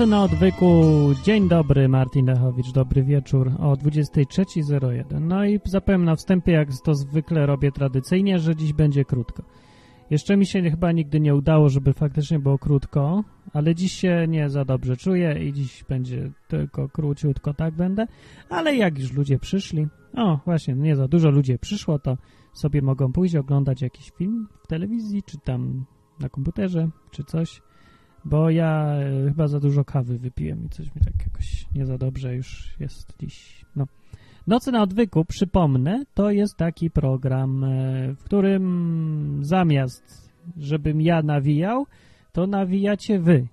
Nocy na odwyku. Dzień dobry, Martin Lechowicz, dobry wieczór o 23.01. No i zapowiem na wstępie, jak to zwykle robię tradycyjnie, że dziś będzie krótko. Jeszcze mi się chyba nigdy nie udało, żeby faktycznie było krótko, ale dziś się nie za dobrze czuję i dziś będzie tylko króciutko, tak będę. Ale jak już ludzie przyszli, o właśnie, nie za dużo ludzi przyszło, to sobie mogą pójść oglądać jakiś film w telewizji, czy tam na komputerze, czy coś bo ja e, chyba za dużo kawy wypiłem i coś mi tak jakoś nie za dobrze już jest dziś. No. Nocy na odwyku, przypomnę, to jest taki program, e, w którym zamiast, żebym ja nawijał, to nawijacie wy.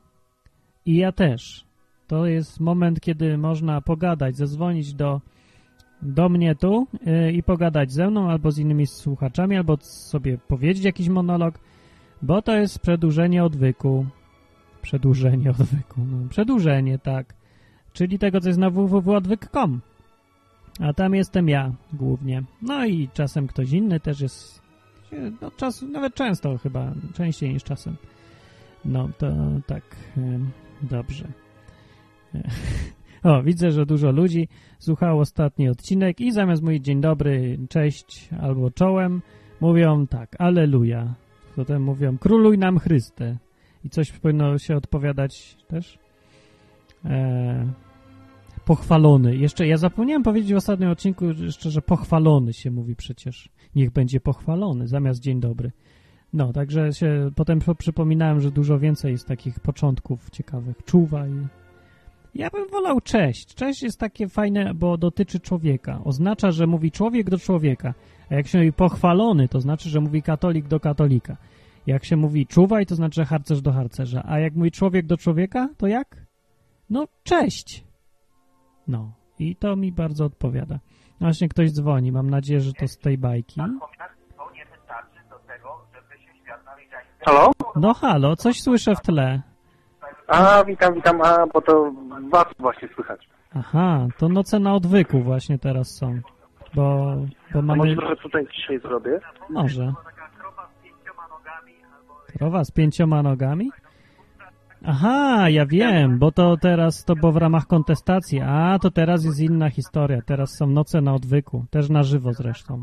I ja też. To jest moment, kiedy można pogadać, zadzwonić do, do mnie tu yy, i pogadać ze mną albo z innymi słuchaczami, albo sobie powiedzieć jakiś monolog, bo to jest przedłużenie odwyku. Przedłużenie odwyku. No, przedłużenie, tak. Czyli tego, co jest na www.odwyk.com. A tam jestem ja głównie. No i czasem ktoś inny też jest. No, czas, nawet często chyba, częściej niż czasem. No to tak, dobrze. O, widzę, że dużo ludzi słuchało ostatni odcinek i zamiast mówić dzień dobry, cześć albo czołem, mówią tak, aleluja. Potem mówią, króluj nam Chryste. I coś powinno się odpowiadać też. Eee, pochwalony. Jeszcze ja zapomniałem powiedzieć w ostatnim odcinku jeszcze, że pochwalony się mówi przecież. Niech będzie pochwalony zamiast dzień dobry. No, także się potem przypominałem, że dużo więcej jest takich początków ciekawych. Czuwaj. Ja bym wolał cześć. Cześć jest takie fajne, bo dotyczy człowieka. Oznacza, że mówi człowiek do człowieka. A jak się mówi pochwalony, to znaczy, że mówi katolik do katolika. Jak się mówi czuwaj, to znaczy harcerz do harcerza. A jak mówi człowiek do człowieka, to jak? No, cześć. No, i to mi bardzo odpowiada. Właśnie ktoś dzwoni, mam nadzieję, że to z tej bajki. Halo? No halo, coś słyszę w tle. A, witam, witam, a, bo to was właśnie słychać. Aha, to noce na odwyku właśnie teraz są. Bo, bo A mamy... może trochę tutaj dzisiaj zrobię? Może. Krowa z pięcioma nogami? Aha, ja wiem, bo to teraz to było w ramach kontestacji. A, to teraz jest inna historia. Teraz są noce na odwyku. Też na żywo zresztą.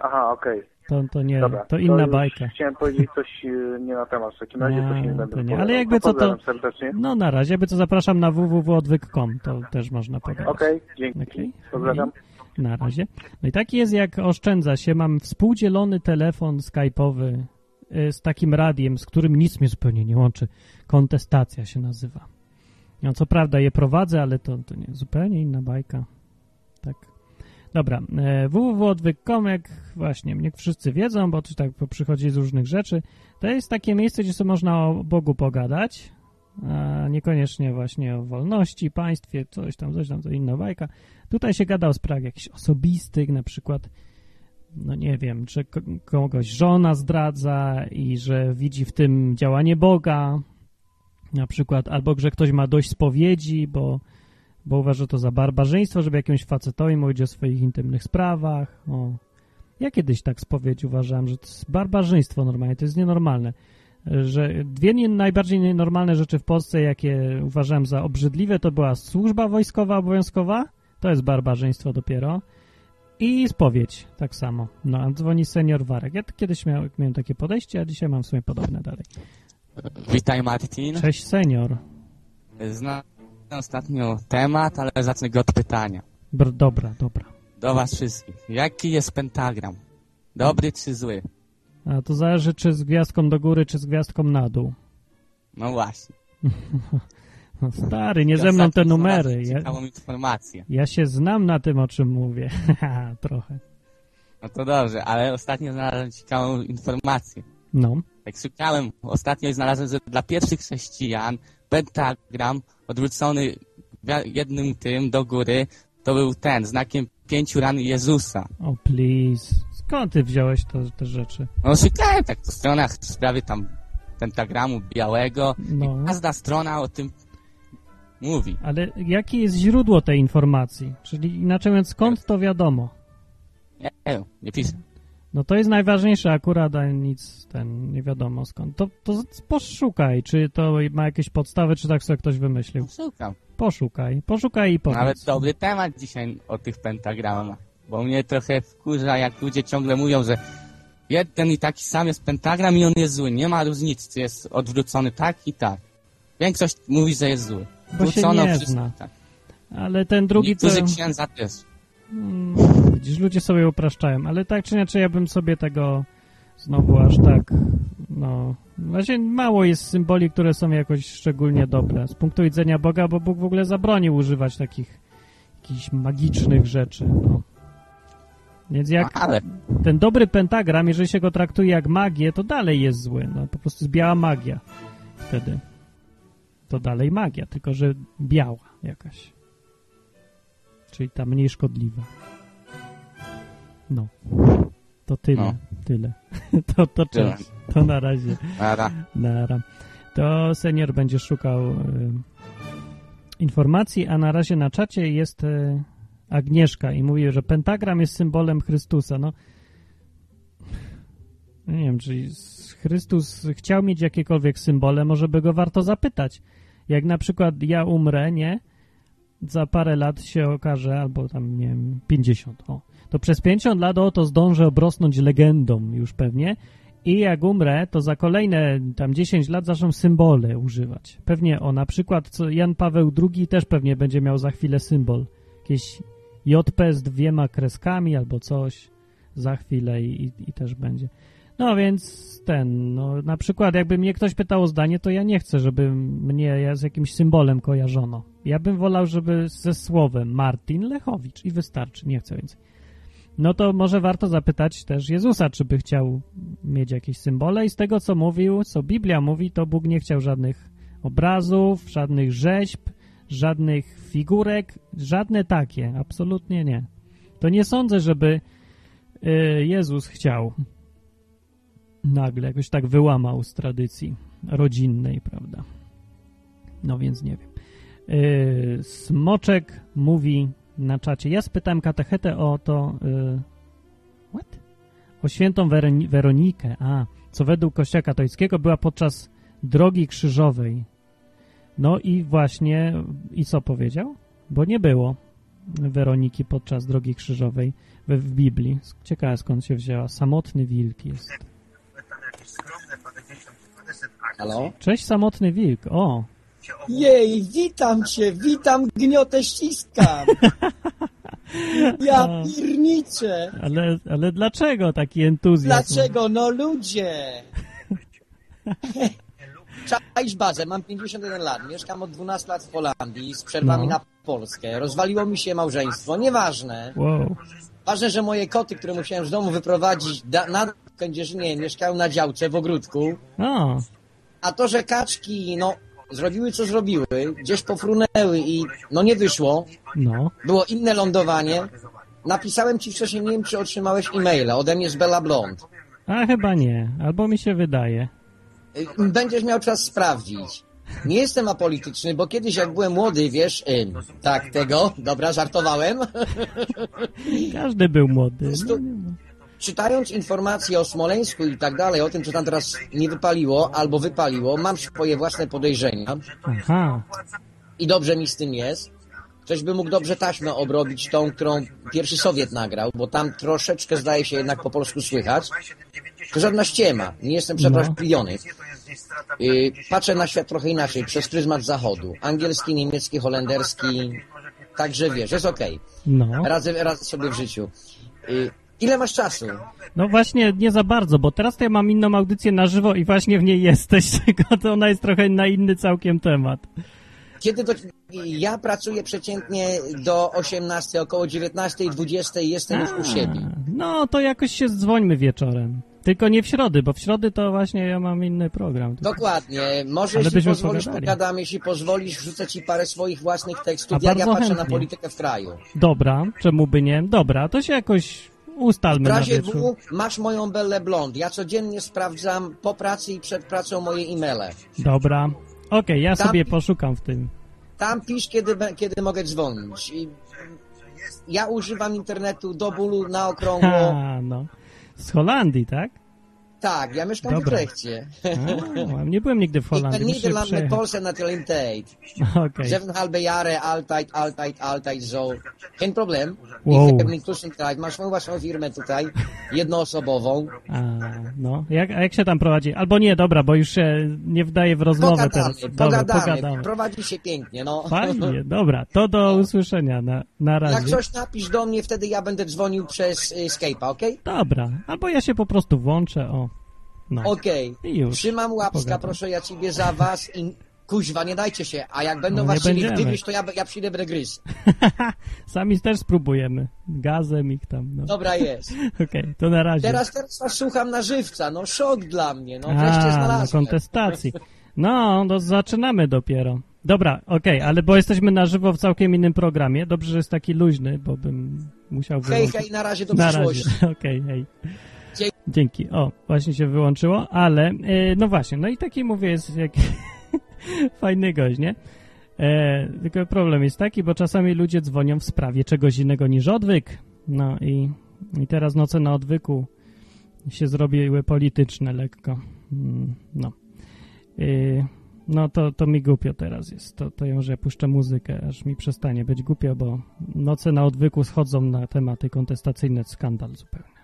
Aha, okej. To, to nie, Dobra. to inna już bajka. Chciałem powiedzieć coś e, nie na temat. W takim razie to się nie będę to nie. Ale jakby co to... Serdecznie. No na razie, jakby co zapraszam na www.odwyk.com. To też można pogadać. Okej, dzięki. Okej. Pozdrawiam. Na razie. No i taki jest, jak oszczędza się. Mam współdzielony telefon skype'owy z takim radiem, z którym nic mnie zupełnie nie łączy. Kontestacja się nazywa. No, co prawda je prowadzę, ale to, to nie, zupełnie inna bajka. Tak. Dobra, e, www.odwyk.com, jak właśnie, niech wszyscy wiedzą, bo to tak przychodzi z różnych rzeczy. To jest takie miejsce, gdzie sobie można o Bogu pogadać, a niekoniecznie właśnie o wolności, państwie, coś tam, coś tam, to inna bajka. Tutaj się gada o sprawach jakichś osobistych, na przykład, no nie wiem, ko- kogoś żona zdradza i że widzi w tym działanie Boga, na przykład, albo że ktoś ma dość spowiedzi, bo, bo uważa to za barbarzyństwo, żeby jakimś facetowi mówić o swoich intymnych sprawach. O. Ja kiedyś tak spowiedź uważałem, że to jest barbarzyństwo normalnie, to jest nienormalne. Że dwie nie, najbardziej nienormalne rzeczy w Polsce, jakie uważałem za obrzydliwe, to była służba wojskowa obowiązkowa, to jest barbarzyństwo dopiero, i spowiedź tak samo. No, dzwoni senior Warek. Ja kiedyś miał, miałem takie podejście, a dzisiaj mam w sumie podobne dalej. Witaj Martin. Cześć senior. Znam ostatnio temat, ale zacznę go od pytania. Br dobra, dobra. Do was wszystkich. Jaki jest pentagram? Dobry czy zły? A to zależy, czy z gwiazdką do góry, czy z gwiazdką na dół. No właśnie. No stary, nie ze mną te numery. Ja, Ciekawą informację. ja się znam na tym, o czym mówię. Trochę. No to dobrze, ale ostatnio znalazłem ciekawą informację. No. Tak szukałem ostatnio znalazłem, że dla pierwszych chrześcijan pentagram odwrócony jednym tym do góry to był ten, znakiem pięciu ran Jezusa. O, please. Skąd ty wziąłeś to, te rzeczy? No szukałem tak po stronach w sprawie tam pentagramu białego No. każda strona o tym mówi. Ale jakie jest źródło tej informacji? Czyli inaczej mówiąc, skąd to wiadomo? Nie wiem, nie piszę. No to jest najważniejsze akurat, a nic ten nie wiadomo skąd. To, to poszukaj, czy to ma jakieś podstawy, czy tak sobie ktoś wymyślił. Szukam. Poszukaj, poszukaj i powiedz. Nawet dobry temat dzisiaj o tych pentagramach, bo mnie trochę wkurza, jak ludzie ciągle mówią, że jeden i taki sam jest pentagram i on jest zły. Nie ma różnicy, jest odwrócony tak i tak. Większość mówi, że jest zły. Bo się nie wszystko zna. tak. Ale ten drugi to... Niektórzy księdza też. Mm, Widzisz, ludzie sobie upraszczają, ale tak czy inaczej ja bym sobie tego znowu aż tak, no... Właśnie mało jest symboli, które są jakoś szczególnie dobre z punktu widzenia Boga, bo Bóg w ogóle zabronił używać takich jakichś magicznych rzeczy, no. Więc jak Ale ten dobry pentagram, jeżeli się go traktuje jak magię, to dalej jest zły. No, po prostu jest biała magia wtedy. To dalej magia, tylko że biała jakaś. Czyli ta mniej szkodliwa. No. To tyle. No. Tyle. to, to cześć. To na razie. Ara. Nara. To senior będzie szukał y, informacji, a na razie na czacie jest y, Agnieszka i mówi, że pentagram jest symbolem Chrystusa. No, nie wiem, czy Chrystus chciał mieć jakiekolwiek symbole, może by go warto zapytać. Jak na przykład ja umrę, nie? Za parę lat się okaże, albo tam, nie wiem, 50, o. To przez 50 lat, o, to zdążę obrosnąć legendą już pewnie i jak umrę, to za kolejne tam 10 lat zaczną symbole używać. Pewnie o, na przykład co Jan Paweł II też pewnie będzie miał za chwilę symbol. Jakieś JP z dwiema kreskami albo coś za chwilę i, i, i też będzie. No więc ten, no na przykład jakby mnie ktoś pytał o zdanie, to ja nie chcę, żeby mnie z jakimś symbolem kojarzono. Ja bym wolał, żeby ze słowem Martin Lechowicz i wystarczy, nie chcę więcej. No to może warto zapytać też Jezusa, czy by chciał mieć jakieś symbole i z tego, co mówił, co Biblia mówi, to Bóg nie chciał żadnych obrazów, żadnych rzeźb, żadnych figurek, żadne takie, absolutnie nie. To nie sądzę, żeby y, Jezus chciał nagle jakoś tak wyłamał z tradycji rodzinnej, prawda? No więc nie wiem. Y, Smoczek mówi na czacie. Ja spytałem katechetę o to. Y, what? O świętą Weroni- Weronikę, a co według Kościoła katolickiego była podczas drogi krzyżowej. No i właśnie, i co powiedział? Bo nie było Weroniki podczas drogi krzyżowej w, w Biblii. Ciekawe skąd się wzięła. Samotny wilk jest. Halo? Cześć, samotny wilk. O, Jej, witam cię, witam, gniotę ściskam. Ja pierniczę. ale, ale dlaczego taki entuzjazm? Dlaczego? No ludzie. Cześć bazę, mam 51 lat, mieszkam od 12 lat w Holandii z przerwami No. na Polskę. Rozwaliło mi się małżeństwo, nieważne. Wow. Ważne, że moje koty, które musiałem z domu wyprowadzić da, na Kędzierzynie, mieszkają na działce w ogródku. A to, że kaczki, no, zrobiły co zrobiły, gdzieś pofrunęły i no nie wyszło, no. było inne lądowanie. Napisałem ci wcześniej, nie wiem czy otrzymałeś e-maila ode mnie z Bella Blond. A chyba nie, albo mi się wydaje. Y, Będziesz miał czas sprawdzić. Nie jestem apolityczny, bo kiedyś jak byłem młody, wiesz, y, tak tego, dobra, żartowałem. Każdy był młody. Stu- Czytając informacje o Smoleńsku i tak dalej, o tym, co tam teraz nie wypaliło albo wypaliło, mam swoje własne podejrzenia Aha, i dobrze mi z tym jest. Ktoś by mógł dobrze taśmę obrobić tą, którą pierwszy Sowiet nagrał, bo tam troszeczkę zdaje się jednak po polsku słychać. To żadna ściema, nie jestem przeprawiony. Yy, patrzę na świat trochę inaczej, przez pryzmat zachodu. Angielski, niemiecki, holenderski, także wiesz, jest okej. no. Radzę, radzę sobie w życiu. Yy, ile masz czasu? No właśnie, nie za bardzo, bo teraz to ja mam inną audycję na żywo i właśnie w niej jesteś, tylko to ona jest trochę na inny całkiem temat. Kiedy to... Ja pracuję przeciętnie do 18, około 19, 20 jestem już u siebie. No, to jakoś się dzwońmy wieczorem. Tylko nie w środy, bo w środy to właśnie ja mam inny program. Dokładnie. Może Ale jeśli pozwolisz, pogadali. pogadam, jeśli pozwolisz, wrzucę ci parę swoich własnych A tekstów, jak ja patrzę na chętnie. politykę w kraju. Dobra, czemu by nie? Dobra, to się jakoś ustalmy na razie. W masz moją Bellę Blond. Ja codziennie sprawdzam po pracy i przed pracą moje e-maile. Dobra. Okej, ja Tam- sobie poszukam w tym. Tam pisz, kiedy, kiedy mogę dzwonić. I ja używam internetu do bólu na okrągło. Ha, no. Z Holandii, tak? Tak, ja mieszkam Dobra. w Utrechcie. A, nie byłem nigdy w Holandii. muszę Nederland met przyjechać. Poolse nationaliteit. Okej. Zeven halve jaren, altijd, altijd, altijd zo. Geen probleem. Wow. Tussentijd, maar zo was van firmę tutaj, jednoosobową. A, no. Jak, a jak się tam prowadzi? Albo nie, dobra, bo już się nie wdaje w rozmowę Pogadamy, teraz. Dobra, pogadamy, pogadamy. prowadzi się pięknie, no. Fajnie, dobra, to do usłyszenia na, na Jak razie. coś napisz do mnie, wtedy ja będę dzwonił przez y, Skype'a, okej? Dobra, albo ja się po prostu włączę, o. No. Okej. I już. Trzymam łapska, Pogadam. proszę ja ciebie za was i kuźwa, nie dajcie się, a jak będą No, was chcieli to ja, ja przyjdę, gryzł. Sami też spróbujemy. Gazem ich tam, no. Dobra jest. Okej, to na razie. Teraz, teraz was słucham na żywca, no szok dla mnie, no wreszcie A, na znalazłem. kontestacji. No, to zaczynamy dopiero. Dobra, okej, ale bo jesteśmy na żywo w całkiem innym programie. Dobrze, że jest taki luźny, bo bym musiał Hej, wyłączyć. hej, na razie do Na przyszłości. okej, hej. Dzie- Dzięki. O, właśnie się wyłączyło, ale e, no właśnie, no i taki mówię jest jak fajny gość, nie? E, tylko problem jest taki, bo czasami ludzie dzwonią w sprawie czegoś innego niż odwyk. No i, i teraz noce na odwyku się zrobiły polityczne lekko. Mm, No. E, no to, to mi głupio teraz jest. To, to ją, że puszczę muzykę, aż mi przestanie być głupio, bo noce na odwyku schodzą na tematy kontestacyjne, skandal zupełnie.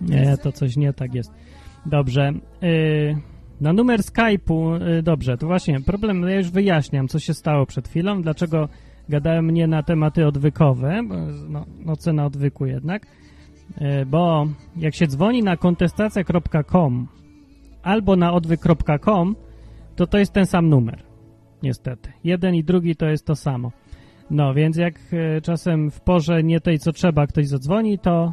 Nie, to coś nie tak jest. Dobrze. Yy, na numer Skype'u, yy, dobrze, to właśnie problem, ja już wyjaśniam, co się stało przed chwilą, dlaczego gadałem nie na tematy odwykowe, bo no, noce na odwyku jednak, bo jak się dzwoni na kontestacja.com albo na odwyk.com, to to jest ten sam numer, niestety. Jeden i drugi to jest to samo. No, więc jak yy, czasem w porze nie tej, co trzeba, ktoś zadzwoni, to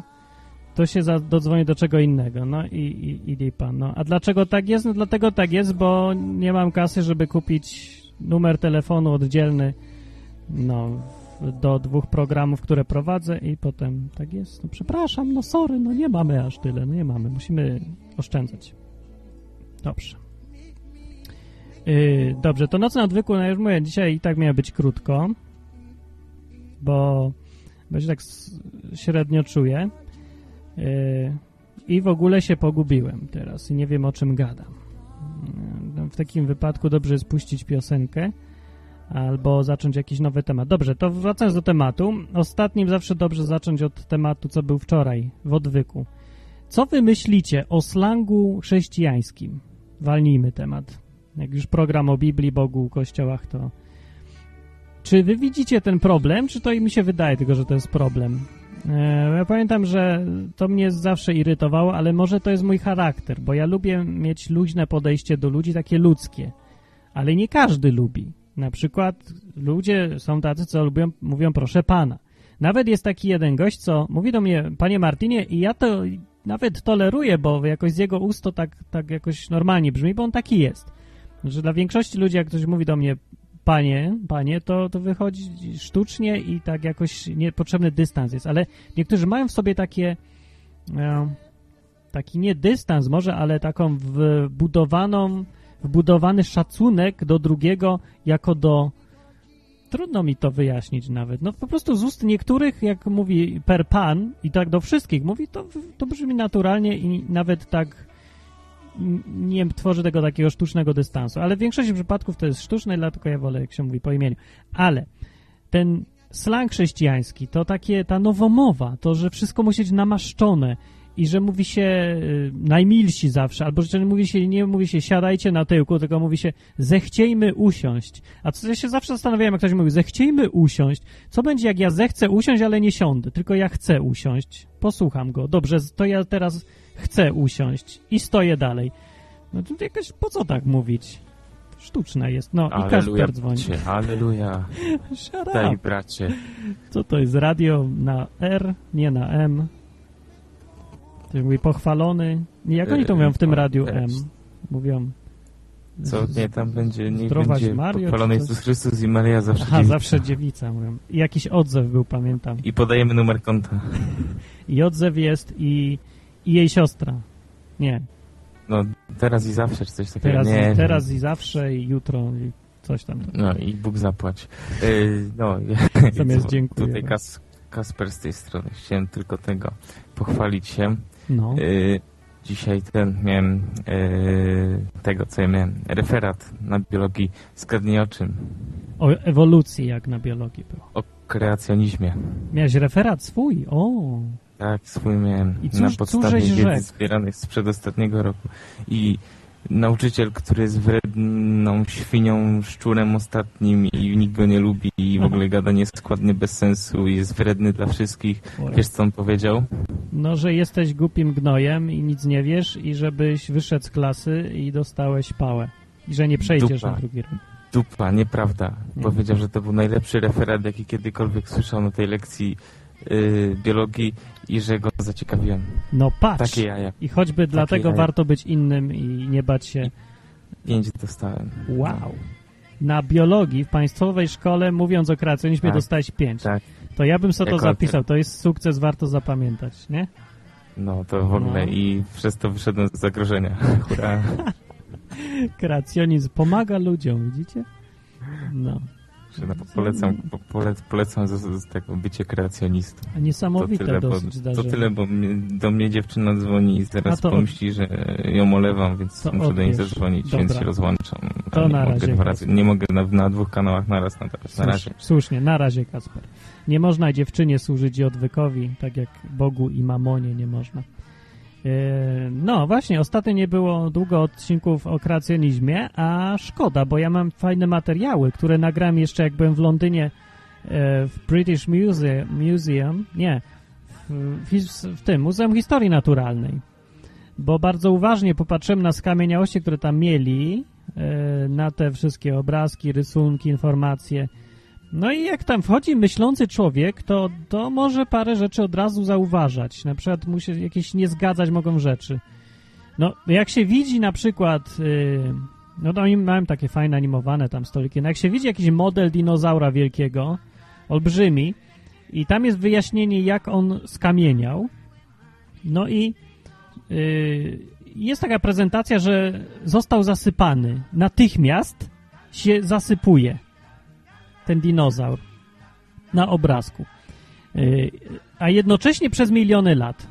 to się za, dodzwoni do czego innego, no i, i, i lipa, no. A dlaczego tak jest? No dlatego tak jest, bo nie mam kasy, żeby kupić numer telefonu oddzielny, no, do dwóch programów, które prowadzę i potem tak jest. No przepraszam, no sorry, no nie mamy aż tyle, no nie mamy, musimy oszczędzać. Dobrze. Yy, dobrze, to noc na odwyku, no już mówię, dzisiaj i tak miało być krótko, bo, bo się tak średnio czuję. Yy, I w ogóle się pogubiłem teraz i nie wiem o czym gadam. Yy, W takim wypadku dobrze jest puścić piosenkę albo zacząć jakiś nowy temat. Dobrze, to wracając do tematu. Ostatnim zawsze dobrze zacząć od tematu, co był wczoraj w odwyku. Co wy myślicie o slangu chrześcijańskim? Walnijmy temat. Jak już program o Biblii, Bogu, Kościołach, to... Czy wy widzicie ten problem, czy to mi się wydaje tylko, że to jest problem? E, Ja pamiętam, że to mnie zawsze irytowało, ale może to jest mój charakter, bo ja lubię mieć luźne podejście do ludzi, takie ludzkie. Ale nie każdy lubi. Na przykład ludzie są tacy, co lubią, mówią proszę pana. Nawet jest taki jeden gość, co mówi do mnie, panie Martinie, i ja to nawet toleruję, bo jakoś z jego ust to tak, tak jakoś normalnie brzmi, bo on taki jest. Że dla większości ludzi, jak ktoś mówi do mnie panie, panie, to, to wychodzi sztucznie i tak jakoś niepotrzebny dystans jest, ale niektórzy mają w sobie takie e, taki nie dystans może, ale taką wbudowaną wbudowany szacunek do drugiego jako do trudno mi to wyjaśnić nawet. No po prostu z ust niektórych, jak mówi per pan i tak do wszystkich mówi, to, to brzmi naturalnie i nawet tak nie tworzy tego takiego sztucznego dystansu. Ale w większości przypadków to jest sztuczne, dlatego ja wolę, jak się mówi po imieniu. Ale ten slang chrześcijański, to takie, ta nowomowa, to, że wszystko musi być namaszczone i że mówi się y, najmilsi zawsze, albo że mówi się, nie mówi się siadajcie na tyłku, tylko mówi się zechciejmy usiąść. A co ja się zawsze zastanawiałem, jak ktoś mówi zechciejmy usiąść. Co będzie, jak ja zechcę usiąść, ale nie siądę, tylko ja chcę usiąść. Posłucham go. Dobrze, to ja teraz chcę usiąść i stoję dalej. No to jakoś, po co tak mówić? Sztuczne jest. No i Aleluja, Kasper dzwoni. bracie, aleluja. Shut Daj, bracie. Co to jest? Radio na R, nie na M. Ktoś mówi pochwalony. Nie, jak oni to mówią w tym Yy, radiu też. M? Mówią... Co, nie, tam będzie, niech będzie Mario, pochwalony? Jezus Chrystus i Maria zawsze Aha, dziewica. zawsze dziewica mówią. I jakiś odzew był, pamiętam. I podajemy numer konta. I odzew jest i, i jej siostra. Nie, No, teraz i zawsze, czy coś takiego. teraz, nie, wiem. teraz i zawsze i jutro i coś tam. No i Bóg zapłać. Yy, no, Zamiast dziękuję. Tutaj Kas, Kasper z tej strony. Chciałem tylko tego pochwalić się. No, Yy, dzisiaj ten miałem yy, tego, co ja miałem. Referat na biologii. Zgadnij o czym? o ewolucji jak na biologii było. O kreacjonizmie. Miałeś referat swój? O, Tak, swój miałem I cóż- na podstawie wiedzy rzekł? zbieranej z przedostatniego roku. I nauczyciel, który jest wredną świnią, szczurem ostatnim i nikt go nie lubi i w ogóle gada nieskładnie bez sensu i jest wredny dla wszystkich. Wiesz, co on powiedział? no, że jesteś głupim gnojem i nic nie wiesz i żebyś wyszedł z klasy i dostałeś pałę. I że nie przejdziesz Dupa. na drugi rok. Dupa, nieprawda. Nie. Powiedział, że to był najlepszy referat, jaki kiedykolwiek słyszał na tej lekcji yy, biologii i że go zaciekawiłem. No patrz. Takie jaja. I choćby dlatego jaja. warto być innym i nie bać się. Pięć dostałem. Wow. Na biologii w państwowej szkole, mówiąc o kreacjonizmie, Tak. dostałeś pięć. Tak. To ja bym sobie to zapisał. To jest sukces, warto zapamiętać, nie? No to w ogóle No. i przez to wyszedłem z zagrożenia. Hurra. Kreacjonizm pomaga ludziom, widzicie? No. Polecam, po, pole, polecam z, z tego bycie kreacjonistą. A To niesamowite tyle, bo, dosyć to zdarzenie. tyle, bo mnie, do mnie dziewczyna dzwoni i zaraz to- pomyśli, że ją olewam, więc To muszę do niej zadzwonić, Dobra. więc się rozłączam. To na mogę razie, razy. Nie mogę na, na dwóch kanałach naraz nadawać. Na razie. Słusznie, na razie Kasper. Nie można dziewczynie służyć i odwykowi, tak jak Bogu i mamonie nie można. E, No właśnie, ostatnio nie było długo odcinków o kreacjonizmie, a szkoda, bo ja mam fajne materiały, które nagrałem jeszcze jak byłem w Londynie e, w British Museum, nie, w, w tym, Muzeum Historii Naturalnej, bo bardzo uważnie popatrzyłem na skamieniałości, które tam mieli, e, na te wszystkie obrazki, rysunki, informacje. No i jak tam wchodzi myślący człowiek, to, to może parę rzeczy od razu zauważać. Na przykład mu się jakieś nie zgadzać mogą rzeczy. No, jak się widzi na przykład, yy, no to mają takie fajne animowane tam stoliki, no jak się widzi jakiś model dinozaura wielkiego, olbrzymi, i tam jest wyjaśnienie, jak on skamieniał, no i yy, jest taka prezentacja, że został zasypany. Natychmiast się zasypuje ten dinozaur na obrazku. Yy, a jednocześnie przez miliony lat.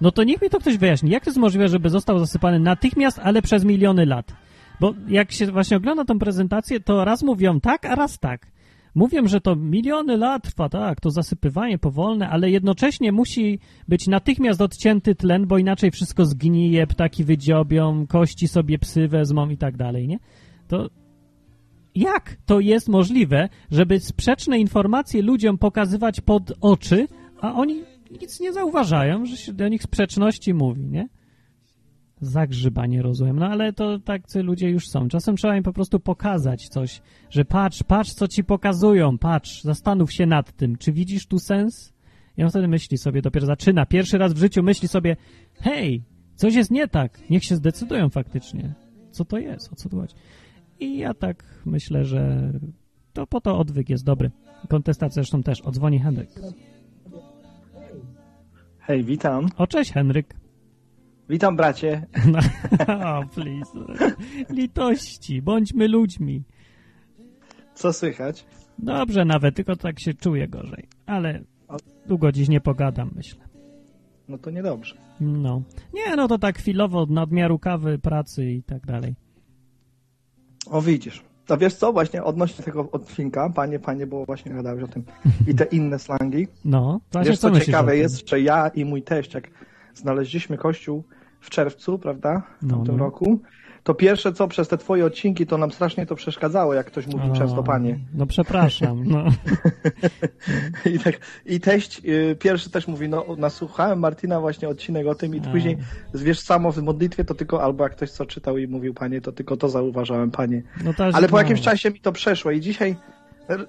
No to niech mi to ktoś wyjaśni. Jak to jest możliwe, żeby został zasypany natychmiast, ale przez miliony lat? Bo jak się właśnie ogląda tą prezentację, to raz mówią tak, a raz tak. Mówią, że to miliony lat trwa, tak, to zasypywanie powolne, ale jednocześnie musi być natychmiast odcięty tlen, bo inaczej wszystko zgnije, ptaki wydziobią, kości sobie psy wezmą i tak dalej, nie? To jak to jest możliwe, żeby sprzeczne informacje ludziom pokazywać pod oczy, a oni nic nie zauważają, że się do nich sprzeczności mówi, nie? Zagrzybanie rozumiem, no ale to tacy ludzie już są. Czasem trzeba im po prostu pokazać coś, że patrz, patrz co ci pokazują, patrz, zastanów się nad tym, czy widzisz tu sens? I on wtedy myśli sobie, dopiero zaczyna, pierwszy raz w życiu myśli sobie, hej, coś jest nie tak, niech się zdecydują faktycznie. Co to jest, o co tu chodzi? I ja tak myślę, że to po to odwyk jest dobry. Kontestacja zresztą też. Odzwoni Henryk. Hej, witam. O, cześć Henryk. Witam, bracie. No, o, please. Litości, bądźmy ludźmi. Co słychać? Dobrze nawet, tylko tak się czuję gorzej. Ale długo dziś nie pogadam, myślę. No to niedobrze. No. Nie, no to tak chwilowo, od nadmiaru kawy, pracy i tak dalej. O, widzisz. A wiesz co, właśnie odnośnie tego odcinka, panie, panie, bo właśnie gadałeś o tym i te inne slangi. No, właśnie wiesz co co ciekawe jest, że ja i mój teść, jak znaleźliśmy kościół w czerwcu, prawda, w No, tamtym no. roku, to pierwsze co przez te twoje odcinki, to nam strasznie to przeszkadzało, jak ktoś mówił O, często panie. No przepraszam, no. I, tak, I teść y, pierwszy też mówi, no nasłuchałem Martina właśnie odcinek o tym i A. później, wiesz, samo w modlitwie to tylko, albo jak ktoś co czytał i mówił panie, to tylko to zauważałem panie. no to, Ale po no. jakimś czasie mi to przeszło i dzisiaj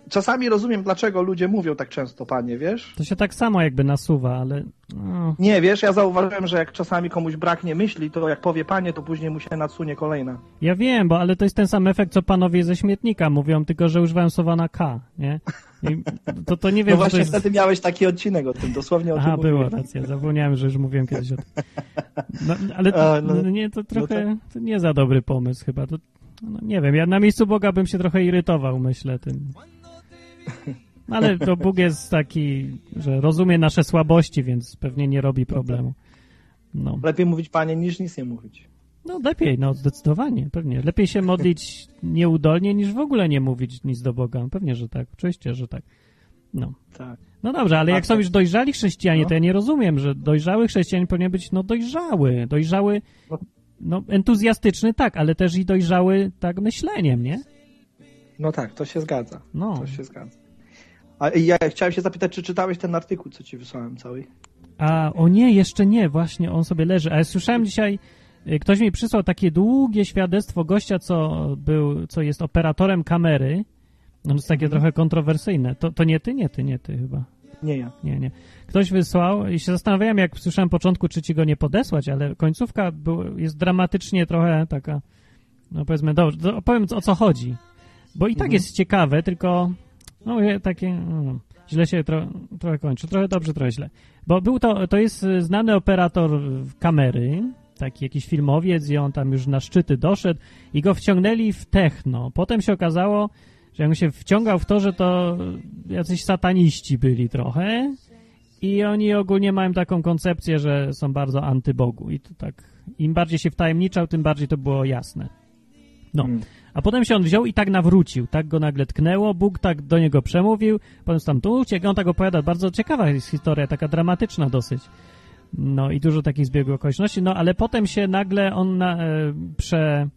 czasami rozumiem, dlaczego ludzie mówią tak często panie, wiesz? To się tak samo jakby nasuwa, ale... No, Nie, wiesz, ja zauważyłem, że jak czasami komuś braknie myśli, to jak powie panie, to później mu się nadsunie kolejna. Ja wiem, bo ale to jest ten sam efekt, co panowie ze śmietnika mówią, tylko że używają słowa na K, nie? I to, to nie wiem, No że to właśnie jest... wtedy miałeś taki odcinek o tym, dosłownie o Aha, tym było, mówiłem. racja, zapomniałem, że już mówiłem kiedyś o tym. No, ale to, A, no, no, nie, to trochę tak. to nie za dobry pomysł chyba. To, no, nie wiem, ja na miejscu Boga bym się trochę irytował, myślę, tym. No, Ale to Bóg jest taki, że rozumie nasze słabości, więc pewnie nie robi problemu. No, Lepiej mówić panie niż nic nie mówić. no lepiej, no zdecydowanie, pewnie. Lepiej się modlić nieudolnie, niż w ogóle nie mówić nic do Boga. Pewnie, że tak, oczywiście, że tak. No. Tak. No dobrze, ale jak są to- już dojrzali chrześcijanie, No. to ja nie rozumiem, że dojrzały chrześcijanin powinien być, no dojrzały, dojrzały, No. entuzjastyczny tak, ale też i dojrzały tak myśleniem, nie? No tak, to się zgadza. No. To się zgadza. A ja chciałem się zapytać, czy czytałeś ten artykuł, co ci wysłałem cały? A o nie, jeszcze nie, właśnie on sobie leży. A ja słyszałem dzisiaj, y, ktoś mi przysłał takie długie świadectwo gościa, co był, co jest operatorem kamery. No to jest takie trochę kontrowersyjne. To, to nie ty, nie ty, nie ty chyba. Nie ja. Nie, nie. Ktoś wysłał i się zastanawiałem, jak słyszałem początku, czy ci go nie podesłać, ale końcówka był, jest dramatycznie trochę taka, no powiedzmy, dobrze, opowiem o co chodzi. Bo i tak Mhm. jest ciekawe, tylko no takie, no, źle się tro, trochę kończy, trochę dobrze, trochę źle. Bo był to, to jest znany operator kamery, taki jakiś filmowiec i on tam już na szczyty doszedł i go wciągnęli w techno. Potem się okazało, że jak on się wciągał w to, że to jacyś sataniści byli trochę i oni ogólnie mają taką koncepcję, że są bardzo antybogu i to tak, im bardziej się wtajemniczał, tym bardziej to było jasne. No. Mm. A potem się on wziął i tak nawrócił. Tak go nagle tknęło, Bóg tak do niego przemówił, potem tam tu uciekł, on tak opowiada. Bardzo ciekawa jest historia, taka dramatyczna dosyć. No i dużo takich zbiegłych okoliczności. No ale potem się nagle on na, e, prze,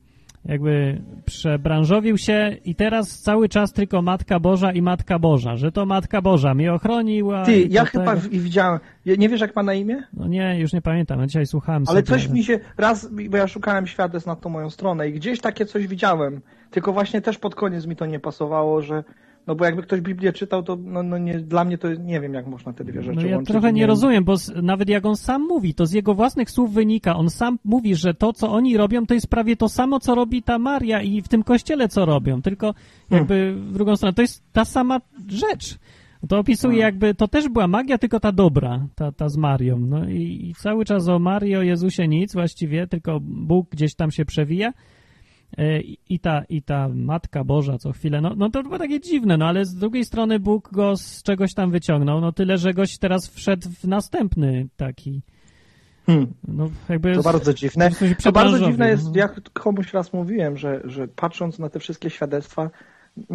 jakby przebranżowił się i teraz cały czas tylko Matka Boża i Matka Boża, że to Matka Boża mnie ochroniła. Ty, ja chyba tego- widziałem. Nie wiesz, jak ma na imię? No nie, już nie pamiętam, ja dzisiaj słuchałem Ale sobie. coś mi się raz, bo ja szukałem świadectw na tą moją stronę i gdzieś takie coś widziałem. Tylko właśnie też pod koniec mi to nie pasowało, że. No bo jakby ktoś Biblię czytał, to no, no nie, dla mnie to nie wiem, jak można te dwie rzeczy No ja łączyć. trochę nie rozumiem, bo z, nawet jak on sam mówi, to z jego własnych słów wynika. On sam mówi, że to, co oni robią, to jest prawie to samo, co robi ta Maria i w tym kościele, co robią, tylko jakby w drugą stronę. To jest ta sama rzecz. To opisuje jakby, to też była magia, tylko ta dobra, ta, ta z Marią. No i, i cały czas o Marii, o Jezusie nic właściwie, tylko Bóg gdzieś tam się przewija. E, I ta, I ta Matka Boża co chwilę, no, no to było takie dziwne, no ale z drugiej strony Bóg go z czegoś tam wyciągnął, no tyle, że goś teraz wszedł w następny taki, Hmm. no jakby... To bardzo dziwne. To bardzo dziwne jest, no. jak komuś raz mówiłem, że, że patrząc na te wszystkie świadectwa,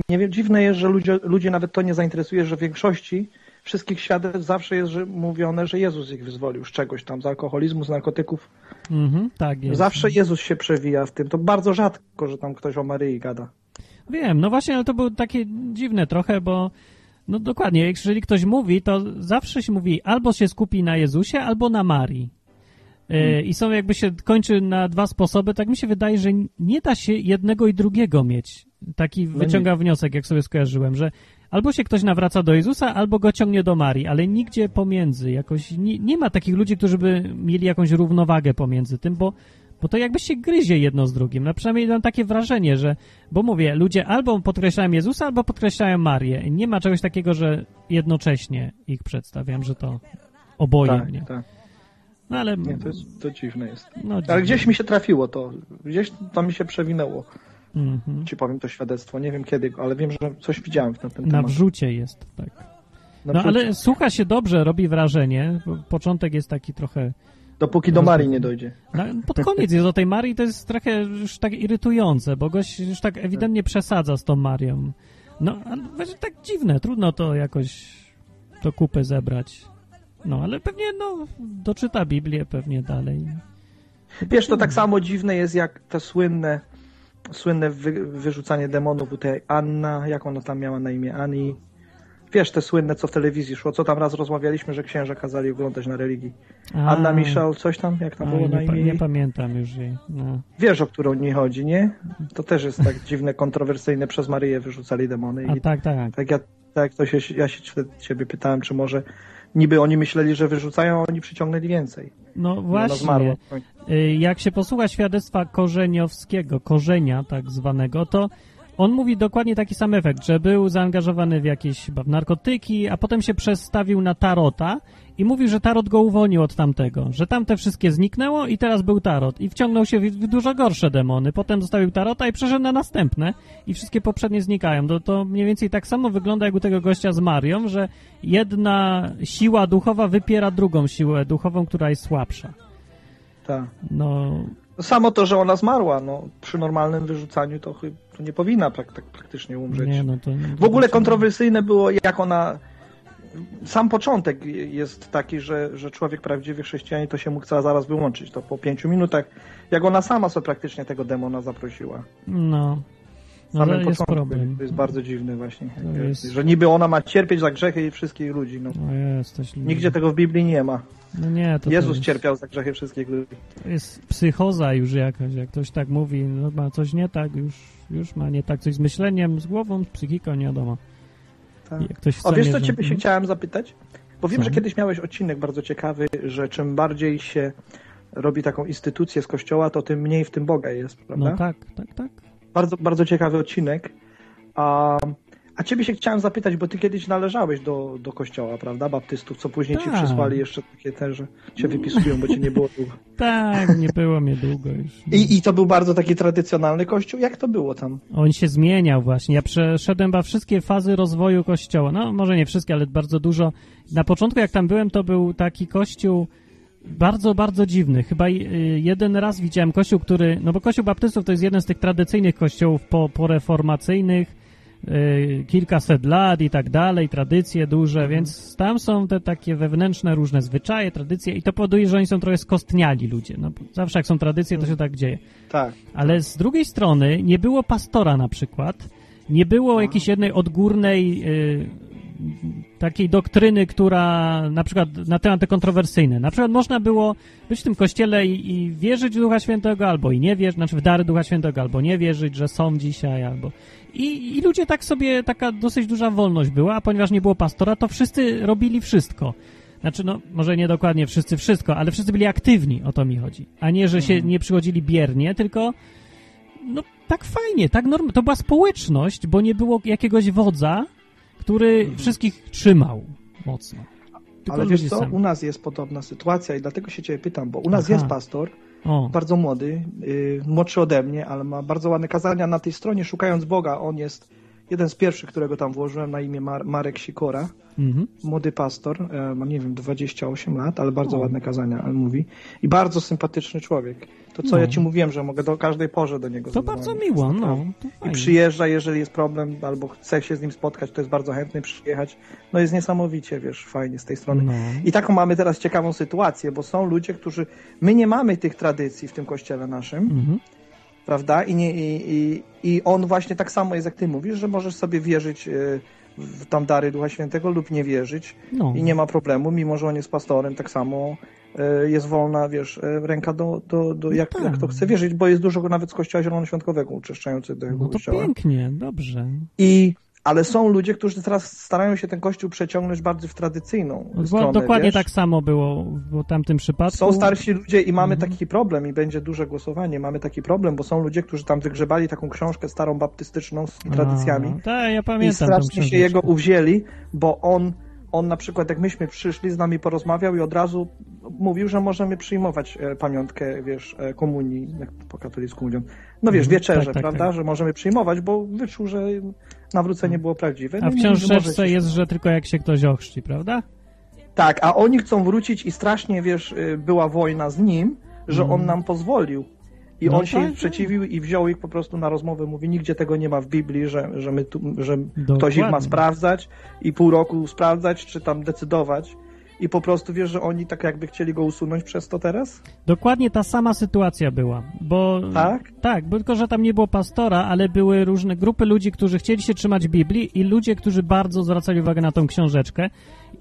nie wiem, dziwne jest, że ludzie, ludzie nawet to nie zainteresuje, że w większości wszystkich świadectw zawsze jest że mówione, że Jezus ich wyzwolił z czegoś tam, z alkoholizmu, z narkotyków. Mhm, tak jest. Zawsze Jezus się przewija w tym. To bardzo rzadko, że tam ktoś o Maryi gada. Wiem, no właśnie, ale to było takie dziwne trochę, bo no dokładnie, jeżeli ktoś mówi, to zawsze się mówi albo się skupi na Jezusie, albo na Marii. E, I są jakby się kończy na dwa sposoby, tak mi się wydaje, że nie da się jednego i drugiego mieć. Taki wyciąga wniosek, jak sobie skojarzyłem, że albo się ktoś nawraca do Jezusa, albo go ciągnie do Marii, ale nigdzie pomiędzy. Jakoś nie, nie ma takich ludzi, którzy by mieli jakąś równowagę pomiędzy tym, bo, bo to jakby się gryzie jedno z drugim. No przynajmniej mam takie wrażenie, że, bo mówię, ludzie albo podkreślają Jezusa, albo podkreślają Marię. Nie ma czegoś takiego, że jednocześnie ich przedstawiam, że to oboje Tak, tak. No ale... Nie, to, jest, to dziwne jest. No, Ale dziwne. gdzieś mi się trafiło to. Gdzieś to mi się przewinęło. Mhm. Ci powiem to świadectwo. Nie wiem kiedy, ale wiem, że coś widziałem na ten Na temat. wrzucie jest, tak. Na No wrzucie. ale słucha się dobrze, robi wrażenie. Początek jest taki trochę... Dopóki do Marii nie dojdzie. No, pod koniec jest o tej Marii, to jest trochę już tak irytujące, bo gość już tak ewidentnie przesadza z tą Marią. No, ale tak dziwne, trudno to jakoś do kupy zebrać. No, ale pewnie, no, doczyta Biblię pewnie dalej. Wiesz, to tak samo dziwne jest jak te słynne, słynne wy, wyrzucanie demonów u tej Anna, jak ona tam miała na imię Ani. Wiesz, te słynne, co w telewizji szło, co tam raz rozmawialiśmy, że księża kazali oglądać na religii. A, Anna Michel, coś tam, jak tam a, było na imię? nie pamiętam już jej. No. Wiesz, o którą nie chodzi, nie? To też jest tak dziwne, kontrowersyjne, przez Maryję wyrzucali demony. A I tak, tak. tak ja, tak to się, ja się ciebie pytałem, czy może niby oni myśleli, że wyrzucają, a oni przyciągnęli więcej. No właśnie. Y, Jak się posłucha świadectwa Korzeniowskiego, korzenia tak zwanego, to on mówi dokładnie taki sam efekt, że był zaangażowany w jakieś w narkotyki, a potem się przestawił na tarota I mówił, że tarot go uwolnił od tamtego, że tamte wszystkie zniknęło i teraz był tarot. I wciągnął się w, dużo gorsze demony. Potem zostawił tarota i przeszedł na następne i wszystkie poprzednie znikają. To, to mniej więcej tak samo wygląda jak u tego gościa z Marią, że jedna siła duchowa wypiera drugą siłę duchową, która jest słabsza. Tak. No, Samo to, że ona zmarła, no, przy normalnym wyrzucaniu to, chy- to nie powinna prak- tak praktycznie umrzeć. nie, no to... W ogóle kontrowersyjne było, jak ona. Sam początek jest taki, że, że człowiek prawdziwy chrześcijanin to się mógł za- zaraz wyłączyć. To po pięciu minutach, jak ona sama sobie praktycznie tego demona zaprosiła. No, no samym jest problem. To jest bardzo dziwne właśnie. To jest- Że niby ona ma cierpieć za grzechy wszystkich ludzi. No. No jest, coś... Nigdzie tego w Biblii nie ma. No nie, to, to Jezus jest, cierpiał za grzechy wszystkich ludzi. To jest psychoza już jakaś, jak ktoś tak mówi, no ma coś nie tak, już, już ma nie tak, coś z myśleniem, z głową, z psychiką, nie wiadomo. Tak. O, wiesz co ciebie się chciałem zapytać? Bo wiem, Co? że kiedyś miałeś odcinek bardzo ciekawy, że czym bardziej się robi taką instytucję z kościoła, to tym mniej w tym Boga jest, prawda? No tak, tak, tak. Bardzo, bardzo ciekawy odcinek. A, a ciebie się chciałem zapytać, bo ty kiedyś należałeś do, do kościoła, prawda? Baptystów, co później ci Tak. przysłali jeszcze takie te, że cię wypisują, bo cię nie było długo. Tak, nie było mnie długo już. I, I to był bardzo taki tradycjonalny kościół. Jak to było tam? On się zmieniał właśnie. Ja przeszedłem chyba wszystkie fazy rozwoju kościoła. No, może nie wszystkie, ale bardzo dużo. Na początku, jak tam byłem, to był taki kościół bardzo, bardzo dziwny. Chyba y, jeden raz widziałem kościół, który... No bo kościół baptystów to jest jeden z tych tradycyjnych kościołów po, poreformacyjnych, kilkaset lat i tak dalej, tradycje duże, więc tam są te takie wewnętrzne różne zwyczaje, tradycje i to powoduje, że oni są trochę skostniali ludzie. No, zawsze jak są tradycje, to się tak dzieje. Tak. Ale z drugiej strony nie było pastora na przykład, nie było jakiejś jednej odgórnej y, takiej doktryny, która na przykład na tematy kontrowersyjne. Na przykład można było być w tym kościele i, i wierzyć w Ducha Świętego, albo i nie wierzyć, znaczy w dary Ducha Świętego, albo nie wierzyć, że są dzisiaj, albo... I, I ludzie tak sobie, taka dosyć duża wolność była, a ponieważ nie było pastora, to wszyscy robili wszystko. Znaczy, no, może nie dokładnie wszyscy wszystko, ale wszyscy byli aktywni, o to mi chodzi. A nie, że się nie przychodzili biernie, tylko no tak fajnie, tak norm... to była społeczność, bo nie było jakiegoś wodza, który wszystkich trzymał mocno. Tylko Ale wiesz co, sami. u nas jest podobna sytuacja i dlatego się ciebie pytam, bo u nas Aha. jest pastor, O, bardzo młody, y, młodszy ode mnie, ale ma bardzo ładne kazania na tej stronie Szukając Boga. On jest jeden z pierwszych, którego tam włożyłem na imię Mar- Marek Sikora. mhm. Młody pastor, e, ma nie wiem, 28 lat, ale bardzo O. ładne kazania on mówi. I bardzo sympatyczny człowiek. To co No. ja ci mówiłem, że mogę do każdej porze do niego To bardzo miło, no. To I przyjeżdża, jeżeli jest problem, albo chce się z nim spotkać, to jest bardzo chętny przyjechać. No jest niesamowicie, wiesz, fajnie z tej strony. No. I taką mamy teraz ciekawą sytuację, bo są ludzie, którzy. My nie mamy tych tradycji w tym kościele naszym, Mhm. Prawda? I, nie, i, i, I on właśnie tak samo jest, jak ty mówisz, że możesz sobie wierzyć y, w tam dary Ducha Świętego lub nie wierzyć No. i nie ma problemu, mimo że on jest pastorem, tak samo y, jest wolna, wiesz, y, ręka do, do, do jak, tak. jak to chce wierzyć, bo jest dużo nawet z kościoła zielonoświątkowego uczeszczających do jego No to kościoła. pięknie, dobrze. I, ale są ludzie, którzy teraz starają się ten kościół przeciągnąć bardziej w tradycyjną Bo stronę, dokładnie wiesz? tak samo było w tamtym przypadku. Są starsi ludzie i mamy Mhm. taki problem i będzie duże głosowanie. Mamy taki problem, bo są ludzie, którzy tam wygrzebali taką książkę starą baptystyczną z tradycjami A, Tak, ja i pamiętam tą strasznie się jego uwzięli, bo on, on na przykład jak myśmy przyszli, z nami porozmawiał i od razu mówił, że możemy przyjmować e, pamiątkę, wiesz, e, komunii, jak po katolicku mówią. No wiesz, Mhm, wieczerze, tak, tak, prawda, tak. że możemy przyjmować, bo wyczuł, że nawrócenie było prawdziwe. A No w książeczce jest, że tylko jak się ktoś ochrzci, prawda? Tak, a oni chcą wrócić i strasznie, wiesz, y, była wojna z nim, że Mhm. on nam pozwolił. I No on się tak, ich przeciwił i wziął ich po prostu na rozmowę. Mówi, nigdzie tego nie ma w Biblii, że, że, my tu, że ktoś ich ma sprawdzać i pół roku sprawdzać, czy tam decydować. I po prostu wiesz, że oni tak jakby chcieli go usunąć przez to teraz? Dokładnie ta sama sytuacja była, bo... Tak? Tak, bo tylko, że tam nie było pastora, ale były różne grupy ludzi, którzy chcieli się trzymać Biblii i ludzie, którzy bardzo zwracali uwagę na tą książeczkę.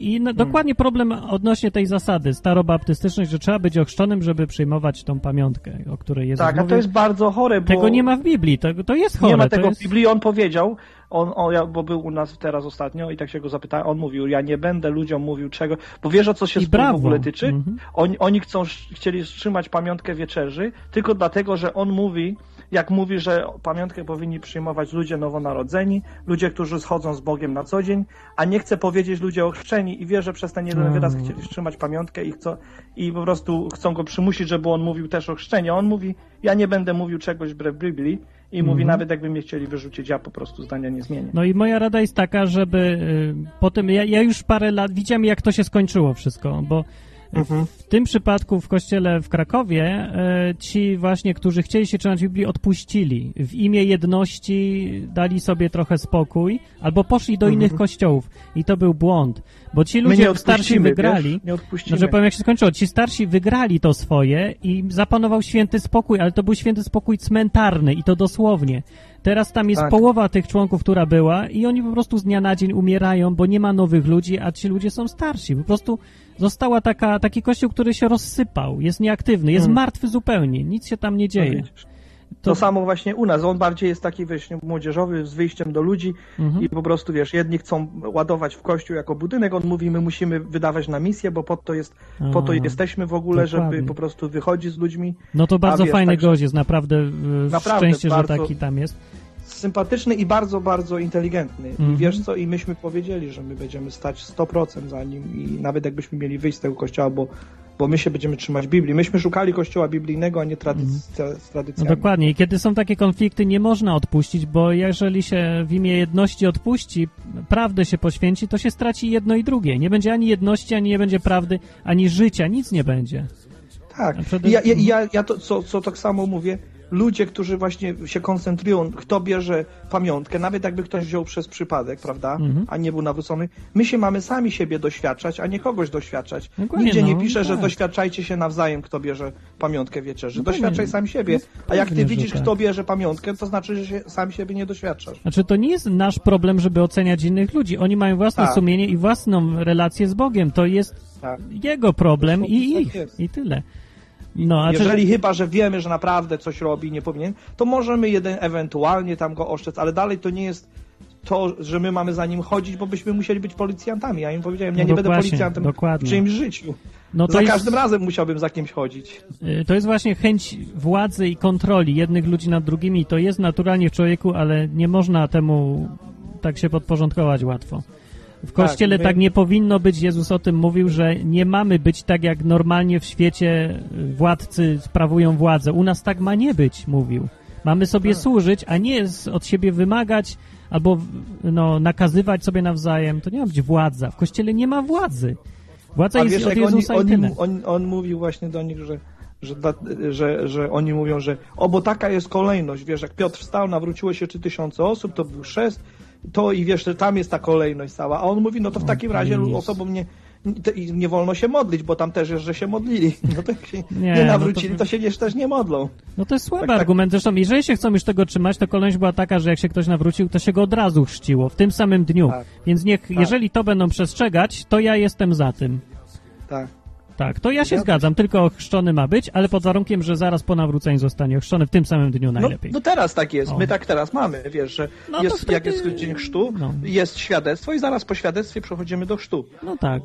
I Hmm. no, dokładnie problem odnośnie tej zasady starobaptystycznej, że trzeba być ochrzczonym, żeby przyjmować tą pamiątkę, o której Jezus tak, a mówił. to jest bardzo chore, bo... Tego nie ma w Biblii, to, to jest chore. nie ma tego jest... w Biblii. On powiedział, on, on, ja, bo był u nas teraz ostatnio i tak się go zapytałem, on mówił, ja nie będę ludziom mówił czego, bo wiesz o co się w ogóle tyczy? Mhm. Oni, oni chcą, chcieli wstrzymać pamiątkę wieczerzy tylko dlatego, że on mówi, jak mówi, że pamiątkę powinni przyjmować ludzie nowonarodzeni, ludzie, którzy schodzą z Bogiem na co dzień, a nie chce powiedzieć ludzie ochrzczeni i wie, że przez ten jeden Mm. wyraz chcieli trzymać pamiątkę i, chcą, i po prostu chcą go przymusić, żeby on mówił też o chrzczeniu. A on mówi, ja nie będę mówił czegoś wbrew Biblii i mówi, Mhm. nawet jakby mnie chcieli wyrzucić, ja po prostu zdania nie zmienię. No i moja rada jest taka, żeby y, potem, ja, ja już parę lat widziałem, jak to się skończyło wszystko, bo Mhm. w tym przypadku w kościele w Krakowie e, ci właśnie, którzy chcieli się trzymać Biblii, odpuścili. W imię jedności dali sobie trochę spokój, albo poszli do innych kościołów. I to był błąd, bo ci ludzie starsi wygrali. wiesz? Odpuścimy. Znaczy powiem, jak się skończyło. Ci starsi wygrali to swoje i zapanował święty spokój, ale to był święty spokój cmentarny i to dosłownie. Teraz tam jest Tak. połowa tych członków, która była i oni po prostu z dnia na dzień umierają, bo nie ma nowych ludzi, a ci ludzie są starsi. Po prostu została taka, taki kościół, który się rozsypał, jest nieaktywny, jest Mm. martwy zupełnie, nic się tam nie No dzieje. widzisz. To samo właśnie u nas. On bardziej jest taki wiesz, młodzieżowy z wyjściem do ludzi Mhm. i po prostu wiesz, jedni chcą ładować w kościół jako budynek, on mówi, my musimy wydawać na misję, bo po to jest, po to A, jesteśmy w ogóle, dokładnie. żeby po prostu wychodzić z ludźmi. No to bardzo wiesz, fajny także- gość jest, naprawdę, Naprawdę szczęście, że taki tam jest. Sympatyczny i bardzo, bardzo inteligentny. Mhm. I wiesz co, i myśmy powiedzieli, że my będziemy stać 100% za nim i nawet jakbyśmy mieli wyjść z tego kościoła, bo, bo my się będziemy trzymać Biblii. Myśmy szukali kościoła biblijnego, a nie tradyc- z No tradycjami. dokładnie. I kiedy są takie konflikty, nie można odpuścić, bo jeżeli się w imię jedności odpuści, prawdę się poświęci, to się straci jedno i drugie. Nie będzie ani jedności, ani nie będzie prawdy, ani życia, nic nie będzie. Tak. Przede- ja, ja, ja, ja to, co, co tak samo mówię, ludzie, którzy właśnie się koncentrują, kto bierze pamiątkę, nawet jakby ktoś wziął przez przypadek, prawda, Mhm. a nie był nawrócony, my się mamy sami siebie doświadczać, a nie kogoś doświadczać. Dokładnie, Nigdzie nie no, pisze, że tak. doświadczajcie się nawzajem, kto bierze pamiątkę wieczerzy. Dokładnie. Doświadczaj sam siebie. A jak ty że widzisz, tak. kto bierze pamiątkę, to znaczy, że się, sam siebie nie doświadczasz. Znaczy, to nie jest nasz problem, żeby oceniać innych ludzi. Oni mają własne Tak. sumienie i własną relację z Bogiem. To jest Tak. jego problem i ich. I tyle. No, a Jeżeli czy, chyba, że wiemy, że naprawdę coś robi, nie powinien, to możemy jeden ewentualnie tam go oszczec, ale dalej to nie jest to, że my mamy za nim chodzić, bo byśmy musieli być policjantami. Ja im powiedziałem, ja No nie będę policjantem dokładnie. w czyimś życiu. no za jest, każdym razem musiałbym za kimś chodzić. y, to jest właśnie chęć władzy i kontroli jednych ludzi nad drugimi. To jest naturalnie w człowieku, ale nie można temu tak się podporządkować łatwo. W kościele my- tak nie powinno być. Jezus o tym mówił, że nie mamy być tak, jak normalnie w świecie władcy sprawują władzę. U nas tak ma nie być, mówił. Mamy sobie Tak. służyć, a nie od siebie wymagać albo no, nakazywać sobie nawzajem. To nie ma być władza. W kościele nie ma władzy. Władza jest wiesz, od Jezusa oni, tyle. on, on mówił właśnie do nich, że, że, że, że oni mówią, że o, bo taka jest kolejność, wiesz, jak Piotr wstał, nawróciło się trzy tysiące osób, to był chrzest, to i wiesz, że tam jest ta kolejność cała. A on mówi, no to w takim razie osobom nie, nie, nie wolno się modlić, bo tam też jest, że się modlili. No to jak się Nie, nie, no to nawrócili, wy- to, się też nie modlą. No to jest słaby Tak, tak. argument. Zresztą, jeżeli się chcą już tego trzymać, to kolejność była taka, że jak się ktoś nawrócił, to się go od razu chrzciło, w tym samym dniu. Tak. Więc niech, jeżeli to będą przestrzegać, to ja jestem za tym. Tak. Tak, to ja się zgadzam, tylko ochrzczony ma być, ale pod warunkiem, że zaraz po nawróceniu zostanie ochrzczony w tym samym dniu No, najlepiej. no teraz tak jest, O. my tak teraz mamy, wiesz, że No jest, wtedy- jak jest dzień chrztu, no. jest świadectwo i zaraz po świadectwie przechodzimy do chrztu. No tak.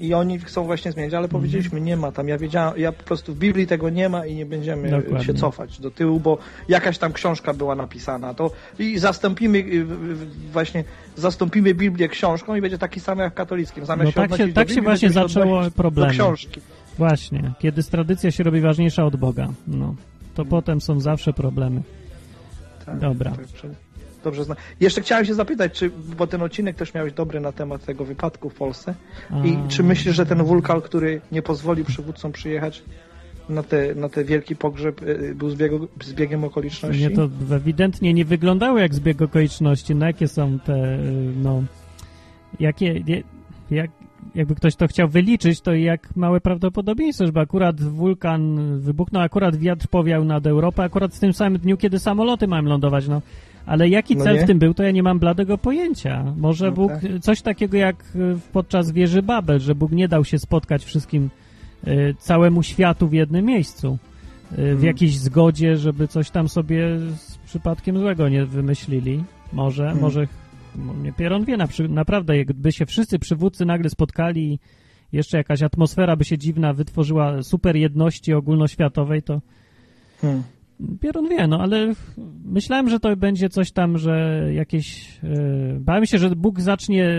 I oni chcą właśnie zmienić, ale powiedzieliśmy, nie ma tam. Ja wiedziałem, ja po prostu w Biblii tego nie ma i nie będziemy Dokładnie. się cofać do tyłu, bo jakaś tam książka była napisana. To i zastąpimy y, właśnie zastąpimy Biblię książką i będzie taki sam jak w katolickim. Zamiast No się tak się- tak do się Biblii, właśnie zaczęło problemy. Książki. Właśnie. Kiedy tradycja się robi ważniejsza od Boga, no, to potem są zawsze problemy. Tak, Dobra. Dobrze, dobrze zna. Jeszcze chciałem się zapytać, czy, bo ten odcinek też miałeś dobry na temat tego wypadku w Polsce. I A. czy myślisz, że ten wulkan, który nie pozwolił przywódcom przyjechać na te, na te wielki pogrzeb, y, był zbiegu, zbiegiem okoliczności? Nie, to ewidentnie nie wyglądało jak zbieg okoliczności. No jakie są te, y, no, jakie, jak, jakby ktoś to chciał wyliczyć, to jak małe prawdopodobieństwo, żeby akurat wulkan wybuchnął, akurat wiatr powiał nad Europę, akurat w tym samym dniu, kiedy samoloty mają lądować, no. Ale jaki No cel w tym był, to ja nie mam bladego pojęcia. Może No Bóg, tak. coś takiego jak y, podczas wieży Babel, że Bóg nie dał się spotkać wszystkim, y, całemu światu w jednym miejscu. y, w Mhm. jakiejś zgodzie, żeby coś tam sobie z przypadkiem złego nie wymyślili. Może, Mhm. może, no, nie Pieron wie, na naprawdę, jakby się wszyscy przywódcy nagle spotkali i jeszcze jakaś atmosfera by się dziwna wytworzyła super jedności ogólnoświatowej, to Hmm. Pierun wie, no ale myślałem, że to będzie coś tam, że jakieś... Yy, bałem się, że Bóg zacznie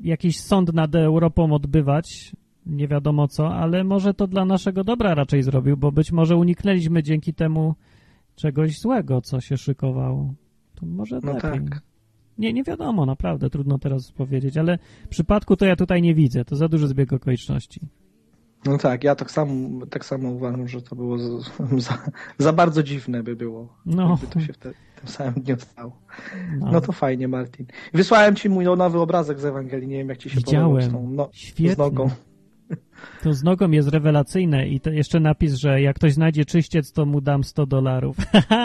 jakiś sąd nad Europą odbywać, nie wiadomo co, ale może to dla naszego dobra raczej zrobił, bo być może uniknęliśmy dzięki temu czegoś złego, co się szykowało. To może No lepiej. tak. Nie, nie wiadomo, naprawdę, trudno teraz powiedzieć, ale w przypadku to ja tutaj nie widzę, to za duży zbieg okoliczności. No tak, ja tak samo, tak samo uważam, że to było za, za bardzo dziwne by było, No. jakby to się w, te, w tym samym dniu stało. No, No to fajnie, Martin. Wysłałem ci mój nowy obrazek z Ewangelii, nie wiem jak ci się Widziałem. podobał z tą no, Świetnie. z nogą. To z nogą jest rewelacyjne i to jeszcze napis, że jak ktoś znajdzie czyściec, to mu dam 100 dolarów.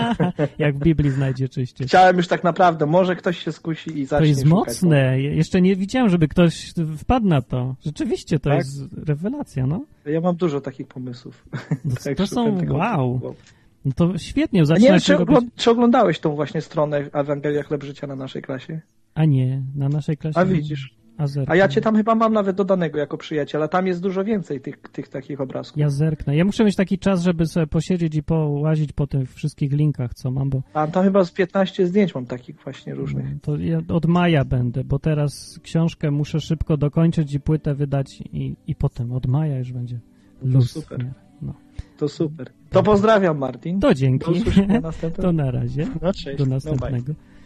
jak w Biblii znajdzie czyściec. Chciałem już tak naprawdę, może ktoś się skusi i To zacznie jest szukać. mocne. Je- Jeszcze nie widziałem, żeby ktoś wpadł na to. Rzeczywiście to Tak? jest rewelacja, no. Ja mam dużo takich pomysłów. No Tak, to są, wow. No to świetnie, nie wiem, czy, robić... czy oglądałeś tą właśnie stronę Ewangelia Chleb Życia na naszej klasie? A nie, na naszej klasie... A widzisz. A, zerknę. A ja cię tam chyba mam nawet dodanego jako przyjaciela. Tam jest dużo więcej tych, tych takich obrazków. Ja zerknę. Ja muszę mieć taki czas, żeby sobie posiedzieć i połazić po tych wszystkich linkach, co mam, bo A tam chyba z 15 zdjęć mam takich właśnie różnych. to ja od maja będę, bo teraz książkę muszę szybko dokończyć i płytę wydać i, i potem od maja już będzie luz. super. Nie? No. To super. To pozdrawiam, Martin. To Do dzięki. usłyszenia następnym. To na razie. No. Do następnego. No,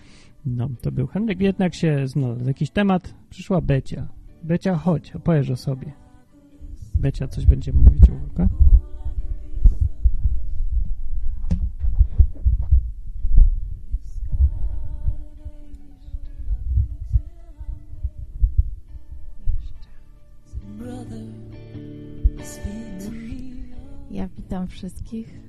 to był Henryk. Jednak się znalazł jakiś temat. Przyszła Becia. Becia, chodź, opowiesz o sobie. Becia coś będzie mówić, uwaga. Ja witam wszystkich.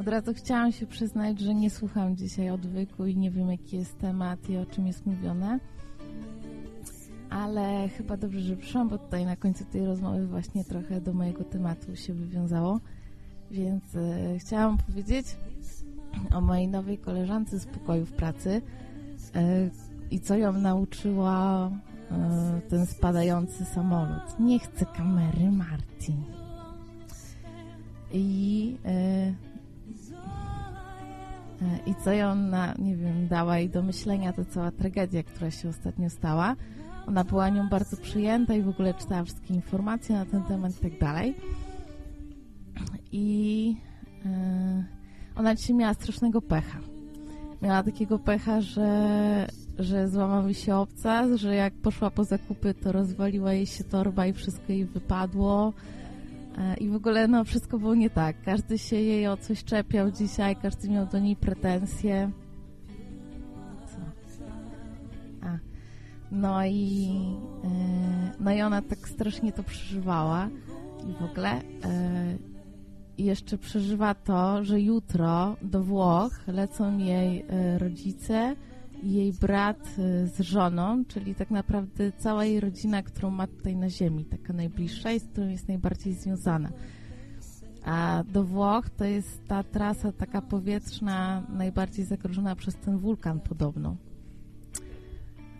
Od razu chciałam się przyznać, że nie słucham dzisiaj odwyku i nie wiem, jaki jest temat i o czym jest mówione. Ale chyba dobrze, że przyszłam, bo tutaj na końcu tej rozmowy właśnie trochę do mojego tematu się wywiązało. Więc e, chciałam powiedzieć o mojej nowej koleżance z pokoju w pracy e, i co ją nauczyła e, ten spadający samolot. Nie chcę kamery, Martin. I, i co ją na, nie wiem, dała jej do myślenia, to cała tragedia, która się ostatnio stała. Ona była nią bardzo przyjęta i w ogóle czytała wszystkie informacje na ten temat i tak dalej. I e, ona dzisiaj miała strasznego pecha. Miała takiego pecha, że, że złamał się obcas, że jak poszła po zakupy, to rozwaliła jej się torba i wszystko jej wypadło. E, I w ogóle no, wszystko było nie tak. Każdy się jej o coś czepiał dzisiaj, każdy miał do niej pretensje. Co? A. No i, e, no i ona tak strasznie to przeżywała. I w ogóle e, jeszcze przeżywa to, że jutro do Włoch lecą jej rodzice jej brat e, z żoną, czyli tak naprawdę cała jej rodzina, którą ma tutaj na ziemi, taka najbliższa i z którą jest najbardziej związana. A do Włoch to jest ta trasa taka powietrzna, najbardziej zagrożona przez ten wulkan podobno.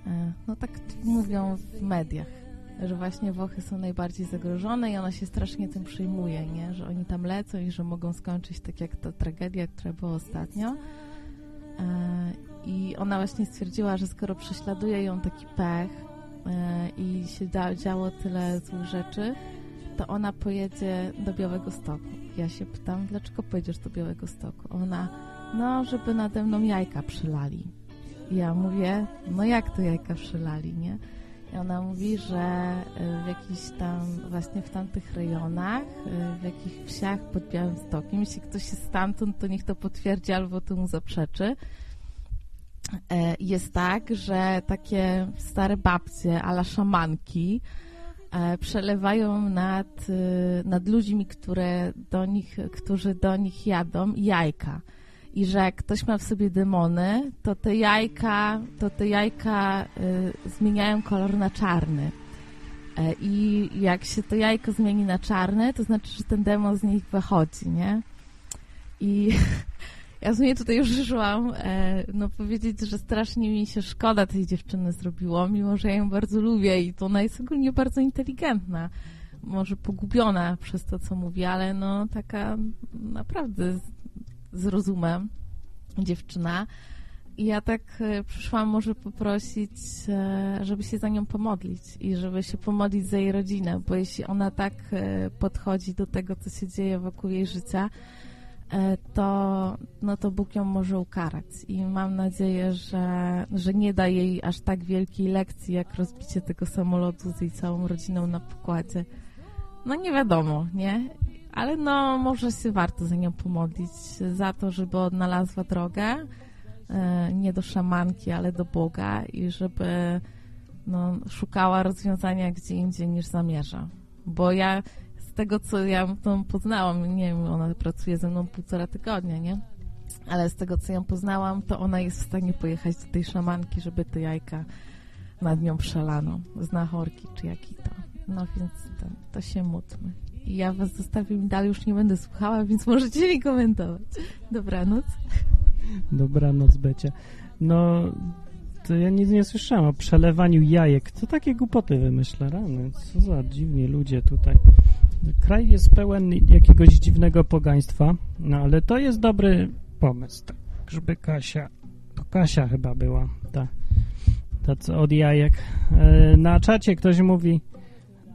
E, No tak mówią w mediach, że właśnie Włochy są najbardziej zagrożone i ona się strasznie tym przejmuje, nie? że oni tam lecą i że mogą skończyć tak jak ta tragedia, która była ostatnio. E, I ona właśnie stwierdziła, że skoro prześladuje ją taki pech e, i się działo tyle złych rzeczy, to ona pojedzie do Białego Stoku. Ja się pytam, dlaczego pojedziesz do Białego Stoku? Ona, no, żeby nade mną jajka przylali. I ja mówię, no jak to jajka przylali, nie? I ona mówi, że y, w jakichś tam, właśnie w tamtych rejonach, y, w jakichś wsiach pod Białym Stokiem, jeśli ktoś jest stamtąd, to niech to potwierdzi albo to mu zaprzeczy. E, Jest tak, że takie stare babcie ala szamanki e, przelewają nad, y, nad ludźmi, które do nich, którzy do nich jadą, jajka i że jak ktoś ma w sobie demony, to te jajka, to te jajka zmieniają kolor na czarny. E, I jak się to jajko zmieni na czarne, to znaczy, że ten demon z nich wychodzi, nie? I ja z mnie tutaj już szłam, e, no powiedzieć, że strasznie mi się szkoda tej dziewczyny zrobiło, mimo że ja ją bardzo lubię i to ona jest ogólnie bardzo inteligentna może pogubiona przez to, co mówi, ale no taka naprawdę z, rozumem dziewczyna. I ja tak e, przyszłam może poprosić, e, żeby się za nią pomodlić i żeby się pomodlić za jej rodzinę, bo jeśli ona tak podchodzi do tego, co się dzieje wokół jej życia, to, no to Bóg ją może ukarać. I mam nadzieję, że, że nie da jej aż tak wielkiej lekcji, jak rozbicie tego samolotu z jej całą rodziną na pokładzie. No nie wiadomo, nie? Ale no może się warto za nią pomodlić, za to, żeby odnalazła drogę, e, nie do szamanki, ale do Boga i żeby no, szukała rozwiązania gdzie indziej niż zamierza. Bo ja tego, co ja tą poznałam, nie wiem, ona pracuje ze mną półtora tygodnia, nie? Ale z tego, co ją poznałam, to ona jest w stanie pojechać do tej szamanki, żeby te jajka nad nią przelano, z nachorki, czy jaki to. No więc to, to się módlmy. I ja was zostawię i dalej już nie będę słuchała, więc możecie mi komentować. Dobranoc. Dobranoc, Becia. No, to ja nic nie słyszałem o przelewaniu jajek. Co takie głupoty wymyśla rany? Co za dziwni ludzie tutaj. Kraj jest pełen jakiegoś dziwnego pogaństwa, no ale to jest dobry pomysł, tak, żeby Kasia, to Kasia chyba była, ta, ta co od jajek. E, na czacie ktoś mówi,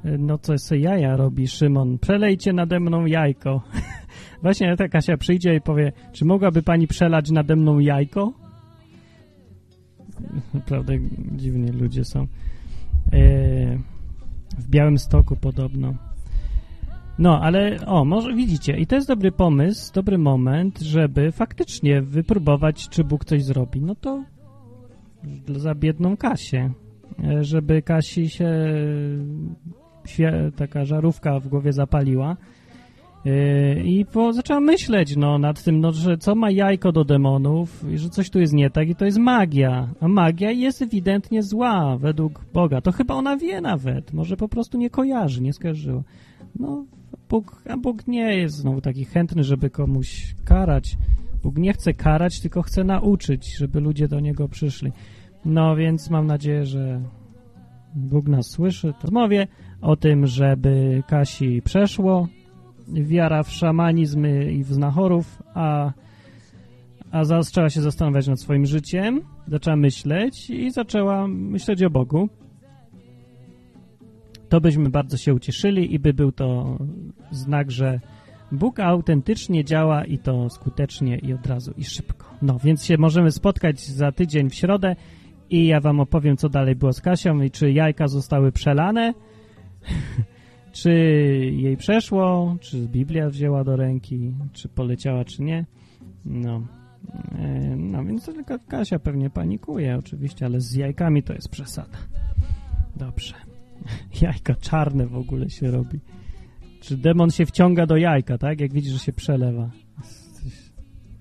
e, no co se jaja robi Szymon, przelejcie nade mną jajko. Właśnie ta Kasia przyjdzie i powie, czy mogłaby pani przelać nade mną jajko? Naprawdę dziwnie ludzie są. E, w Białym Stoku podobno. No, ale o, może widzicie, i to jest dobry pomysł, dobry moment, żeby faktycznie wypróbować, czy Bóg coś zrobi. No to za biedną Kasię, e, żeby Kasi się taka żarówka w głowie zapaliła Yy, I po, zaczęłam myśleć no, nad tym, no, że co ma jajko do demonów, i że coś tu jest nie tak i to jest magia. A magia jest ewidentnie zła według Boga. To chyba ona wie nawet, może po prostu nie kojarzy, nie skojarzyła. No, Bóg, a Bóg nie jest znowu taki chętny, żeby komuś karać. Bóg nie chce karać, tylko chce nauczyć, żeby ludzie do Niego przyszli. No, więc mam nadzieję, że Bóg nas słyszy. To rozmowie o tym, żeby Kasi przeszło, wiara w szamanizm i w znachorów, a, a zaczęła się zastanawiać nad swoim życiem, zaczęła myśleć i zaczęła myśleć o Bogu. To byśmy bardzo się ucieszyli i by był to znak, że Bóg autentycznie działa i to skutecznie i od razu i szybko. No, więc się możemy spotkać za tydzień w środę i ja wam opowiem, co dalej było z Kasią i czy jajka zostały przelane, czy jej przeszło, czy Biblia wzięła do ręki, czy poleciała, czy nie. No, e, no więc tylko Kasia pewnie panikuje oczywiście, ale z jajkami to jest przesada. Dobrze. Jajka czarne w ogóle się robi. Czy demon się wciąga do jajka, tak? Jak widzi, że się przelewa.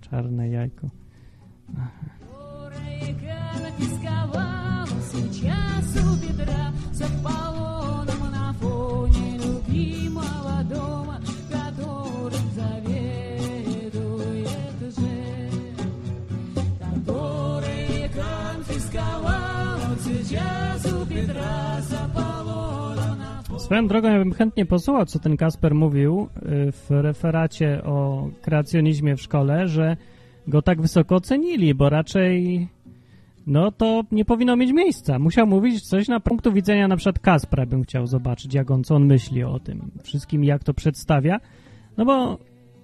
Czarne jajko. Swoją drogą ja bym chętnie posłuchał, co ten Kasper mówił y, w referacie o kreacjonizmie w szkole, że go tak wysoko ocenili, bo raczej no to nie powinno mieć miejsca. Musiał mówić coś na punktu widzenia na przykład Kaspra bym chciał zobaczyć, jak on, co on myśli o tym wszystkim, jak to przedstawia. No bo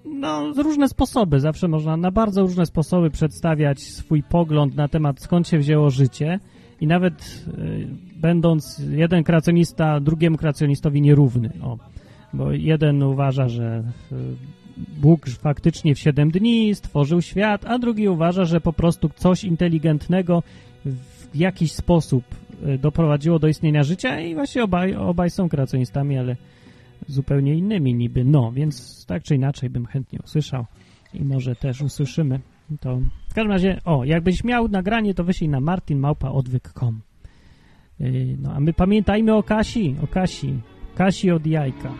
no, różne sposoby, zawsze można na bardzo różne sposoby przedstawiać swój pogląd na temat skąd się wzięło życie i nawet y, będąc jeden kreacjonista drugiemu kreacjonistowi nierówny. O, bo jeden uważa, że y, Bóg faktycznie w 7 dni stworzył świat, a drugi uważa, że po prostu coś inteligentnego w jakiś sposób y, doprowadziło do istnienia życia i właśnie obaj, obaj są kreacjonistami, ale zupełnie innymi niby. No, więc tak czy inaczej bym chętnie usłyszał i może też usłyszymy to. W każdym razie, o, jakbyś miał nagranie, to wyślij na martinmałpaodwyk.com yy, No, a my pamiętajmy o Kasi, o Kasi. Kasi od jajka.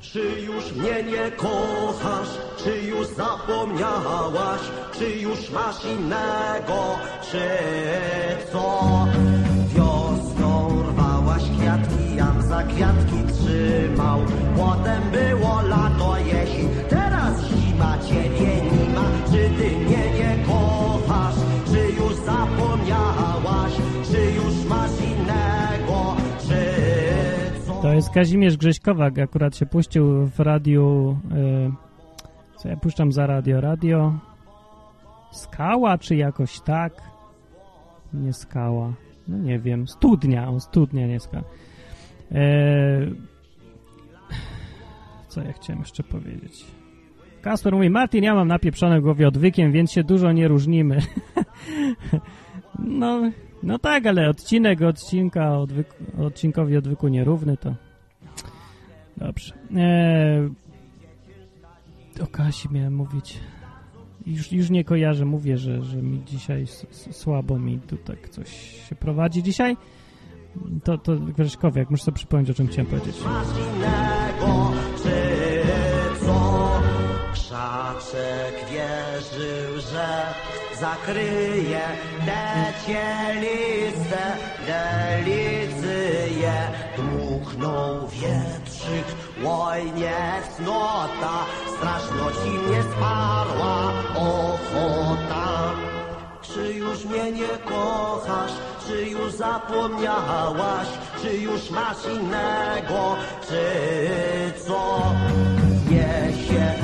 Czy już mnie nie kochasz, czy już zapomniałaś, czy już masz innego, czy co? Wiosną rwałaś kwiatki, jam za kwiatki trzymał. Potem było jest Kazimierz Grześkowak, akurat się puścił w radiu... y, co ja puszczam za radio? Radio... Skała, czy jakoś tak? Nie skała. No nie wiem. Studnia. O, studnia, nie skała. E, co ja chciałem jeszcze powiedzieć? Kasper mówi, Martin, ja mam napieprzone w głowie odwykiem, więc się dużo nie różnimy. no, no tak, ale odcinek odcinka odwyk, odcinkowi odwyku nierówny to... Dobrze. Eee, o Kasi miałem mówić. Już, już nie kojarzę, mówię, że, że mi dzisiaj słabo mi tu tak coś się prowadzi dzisiaj. To, to Grześkowiak, muszę sobie przypomnieć, o czym chciałem powiedzieć. Krzaczek wierzył, że zakryje te wietrzyk, oj nie cnota, straszno ci mnie sparła ochota. Czy już mnie nie kochasz? Czy już zapomniałaś? Czy już masz innego? Czy co? Gołąbeczek,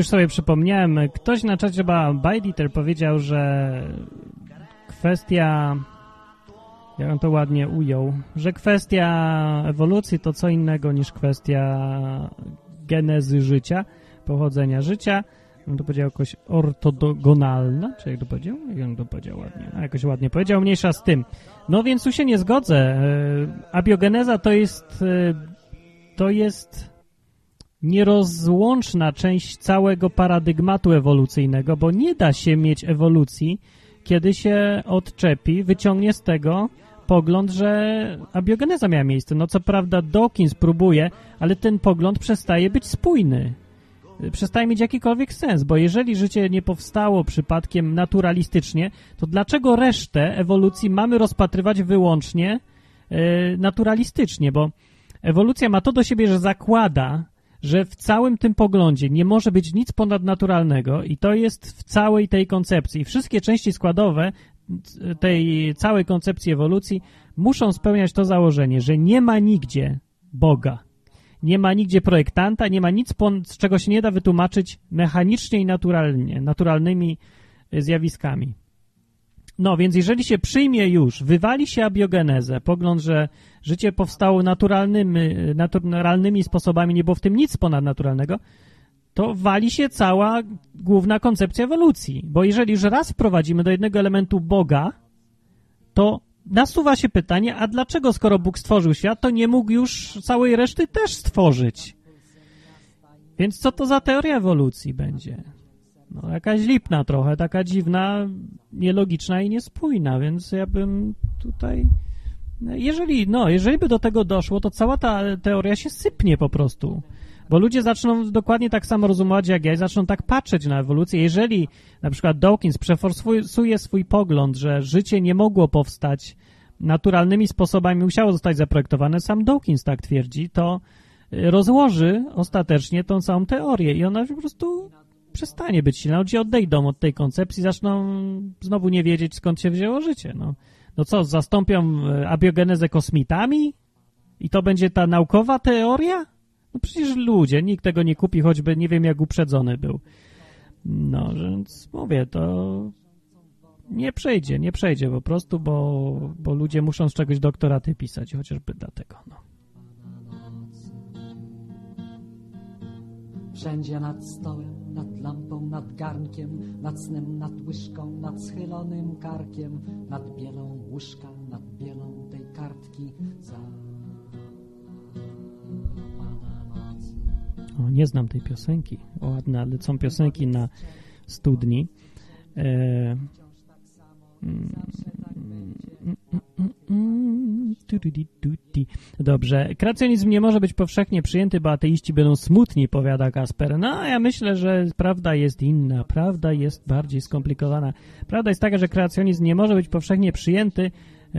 Już sobie przypomniałem, ktoś na czacie chyba Bajditer powiedział, że kwestia, jak on to ładnie ujął, że kwestia ewolucji to co innego niż kwestia genezy życia, pochodzenia życia. On to powiedział jakoś ortogonalna, czy jak to powiedział? Jak on to powiedział ładnie? A jakoś ładnie powiedział, mniejsza z tym. No więc tu się nie zgodzę. E, Abiogeneza to jest e, to jest nierozłączna część całego paradygmatu ewolucyjnego, bo nie da się mieć ewolucji, kiedy się odczepi, wyciągnie z tego pogląd, że abiogeneza miała miejsce. No co prawda Dawkins próbuje, ale ten pogląd przestaje być spójny. Przestaje mieć jakikolwiek sens, bo jeżeli życie nie powstało przypadkiem naturalistycznie, to dlaczego resztę ewolucji mamy rozpatrywać wyłącznie e, naturalistycznie? Bo ewolucja ma to do siebie, że zakłada, że w całym tym poglądzie nie może być nic ponadnaturalnego i to jest w całej tej koncepcji. Wszystkie części składowe tej całej koncepcji ewolucji muszą spełniać to założenie, że nie ma nigdzie Boga. Nie ma nigdzie projektanta, nie ma nic, z czego się nie da wytłumaczyć mechanicznie i naturalnie, naturalnymi y, zjawiskami. No, więc jeżeli się przyjmie już, wywali się abiogenezę, pogląd, że życie powstało naturalnymi, naturalnymi sposobami, nie było w tym nic ponadnaturalnego, to wali się cała główna koncepcja ewolucji. Bo jeżeli już raz wprowadzimy do jednego elementu Boga, to nasuwa się pytanie, a dlaczego skoro Bóg stworzył świat, to nie mógł już całej reszty też stworzyć? Więc co to za teoria ewolucji będzie? No, jakaś lipna trochę, taka dziwna, nielogiczna i niespójna, więc ja bym tutaj... no, Jeżeli, no, jeżeli by do tego doszło, to cała ta teoria się sypnie po prostu. Bo ludzie zaczną dokładnie tak samo rozumować jak ja i zaczną tak patrzeć na ewolucję. Jeżeli na przykład Dawkins przeforsuje swój pogląd, że życie nie mogło powstać naturalnymi sposobami, musiało zostać zaprojektowane, sam Dawkins tak twierdzi, to y, rozłoży ostatecznie tą całą teorię i ona po prostu przestanie być silna. Ludzie odejdą od tej koncepcji, zaczną znowu nie wiedzieć, skąd się wzięło życie. No, no co, zastąpią y, abiogenezę kosmitami? I to będzie ta naukowa teoria? No przecież ludzie, nikt tego nie kupi, choćby nie wiem jak uprzedzony był. No, więc mówię, to nie przejdzie, nie przejdzie po prostu, bo, bo ludzie muszą z czegoś doktoraty pisać, chociażby dlatego. No. Wszędzie nad stołem, nad lampą, nad garnkiem, nad snem, nad łyżką, nad schylonym karkiem, nad bielą łóżka, nad bielą tej kartki noc. O, nie znam tej piosenki. O, ładne, ale są piosenki na studni. E. Dobrze. Kreacjonizm nie może być powszechnie przyjęty, bo ateiści będą smutni, powiada Kasper. No, ja myślę, że prawda jest inna. Prawda jest bardziej skomplikowana. Prawda jest taka, że kreacjonizm nie może być powszechnie przyjęty,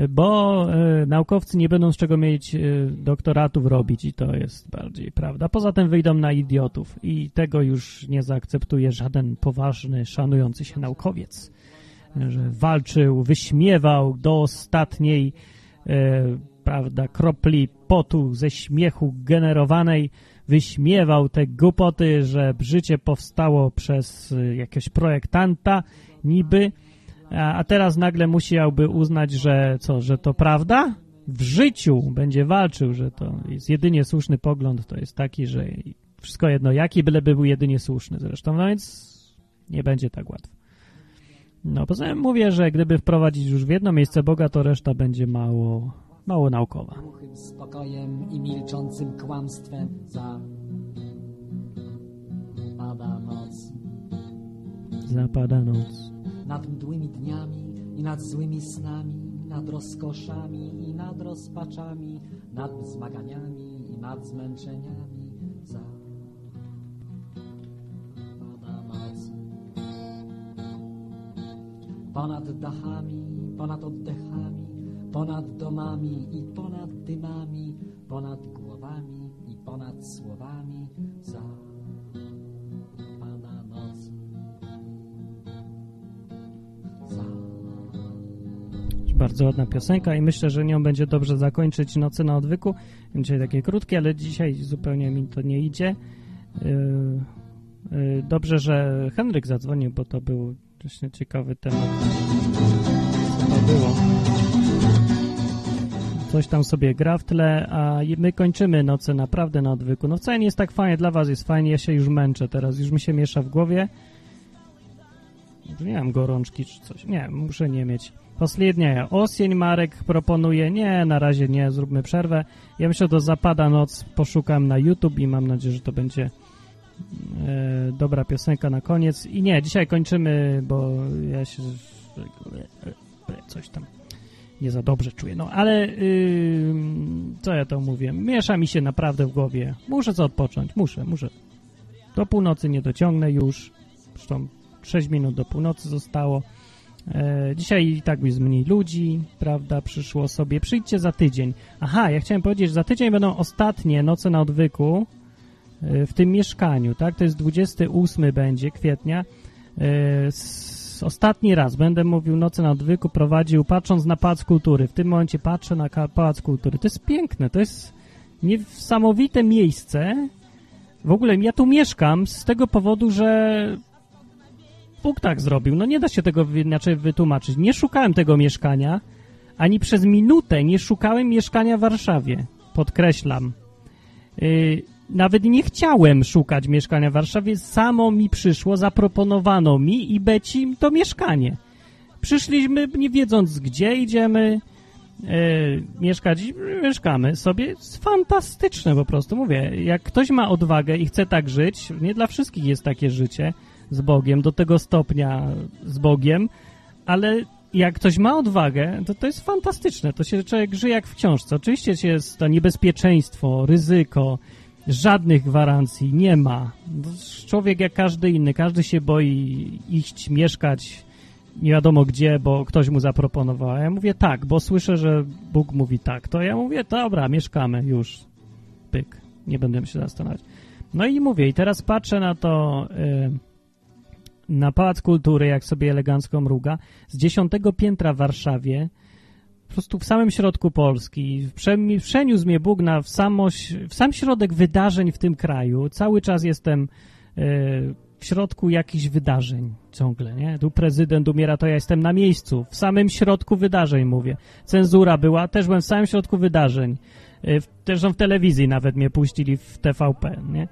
bo e, naukowcy nie będą z czego mieć e, doktoratów robić i to jest bardziej prawda. Poza tym wyjdą na idiotów i tego już nie zaakceptuje żaden poważny, szanujący się naukowiec że walczył, wyśmiewał do ostatniej e, prawda, kropli potu ze śmiechu generowanej, wyśmiewał te głupoty, że życie powstało przez e, jakiegoś projektanta niby, a, teraz nagle musiałby uznać, że co, że to prawda? W życiu będzie walczył, że to jest jedynie słuszny pogląd, to jest taki, że wszystko jedno jaki, byleby był jedynie słuszny zresztą, no więc nie będzie tak łatwo. No poza tym mówię, że gdyby wprowadzić już w jedno miejsce Boga, to reszta będzie mało, mało naukowa. Głuchym spokojem i milczącym kłamstwem za pada noc. Zapada noc. Nad mdłymi dniami i nad złymi snami, nad rozkoszami i nad rozpaczami, nad zmaganiami i nad zmęczeniami Ponad dachami, ponad oddechami, ponad domami i ponad dymami, ponad głowami i ponad słowami za Pana noc. Za Bardzo ładna piosenka i myślę, że nią będzie dobrze zakończyć Nocy na odwyku. Dzisiaj takie krótkie, ale dzisiaj zupełnie mi to nie idzie. Yy, yy, Dobrze, że Henryk zadzwonił, bo to był właśnie ciekawy temat. Co to było? Coś tam sobie gra w tle, a i my kończymy noce naprawdę na odwyku. No wcale nie jest tak fajnie, dla was jest fajnie, ja się już męczę teraz, już mi się miesza w głowie. Nie mam gorączki czy coś. Nie, muszę nie mieć. Последnia osień Marek proponuje. Nie, na razie nie, zróbmy przerwę. Ja myślę, że do zapada noc poszukam na YouTube i mam nadzieję, że to będzie e, dobra piosenka na koniec. I nie, dzisiaj kończymy, bo ja się coś tam nie za dobrze czuję. No ale yy, co ja to mówię? Miesza mi się naprawdę w głowie. Muszę co odpocząć, muszę, muszę. Do północy nie dociągnę już. Zresztą 6 minut do północy zostało. E, dzisiaj i tak jest mniej ludzi, prawda, przyszło sobie. Przyjdźcie za tydzień. Aha, ja chciałem powiedzieć, że za tydzień będą ostatnie noce na odwyku e, w tym mieszkaniu, tak? To jest 28 będzie kwietnia. E, ostatni raz będę mówił noce na odwyku, prowadził patrząc na Pałac Kultury. W tym momencie patrzę na Pałac Kultury. To jest piękne, to jest niesamowite miejsce. W ogóle ja tu mieszkam z tego powodu, że Bóg tak zrobił. No nie da się tego inaczej wytłumaczyć. Nie szukałem tego mieszkania, ani przez minutę nie szukałem mieszkania w Warszawie. Podkreślam. Yy, nawet nie chciałem szukać mieszkania w Warszawie. Samo mi przyszło, zaproponowano mi i Beci to mieszkanie. Przyszliśmy nie wiedząc gdzie idziemy yy, mieszkać. Mieszkamy sobie. Jest fantastyczne po prostu. Mówię, jak ktoś ma odwagę i chce tak żyć, nie dla wszystkich jest takie życie, z Bogiem, do tego stopnia z Bogiem, ale jak ktoś ma odwagę, to to jest fantastyczne. To się człowiek żyje jak w książce. Oczywiście jest to niebezpieczeństwo, ryzyko, żadnych gwarancji nie ma. Człowiek jak każdy inny, każdy się boi iść, mieszkać nie wiadomo gdzie, bo ktoś mu zaproponował. A ja mówię tak, bo słyszę, że Bóg mówi tak. To ja mówię, dobra, mieszkamy już. Pyk. Nie będę się zastanawiać. No i mówię, i teraz patrzę na to... Yy, na Pałac Kultury, jak sobie elegancko mruga, z dziesiątego piętra w Warszawie, po prostu w samym środku Polski. Prze- przeniósł mnie Bóg na w, samoś, w sam środek wydarzeń w tym kraju. Cały czas jestem e, w środku jakichś wydarzeń ciągle, nie? Tu prezydent umiera, to ja jestem na miejscu. W samym środku wydarzeń mówię. Cenzura była, też byłem w samym środku wydarzeń. E, też w telewizji nawet mnie puścili w TVP, nie?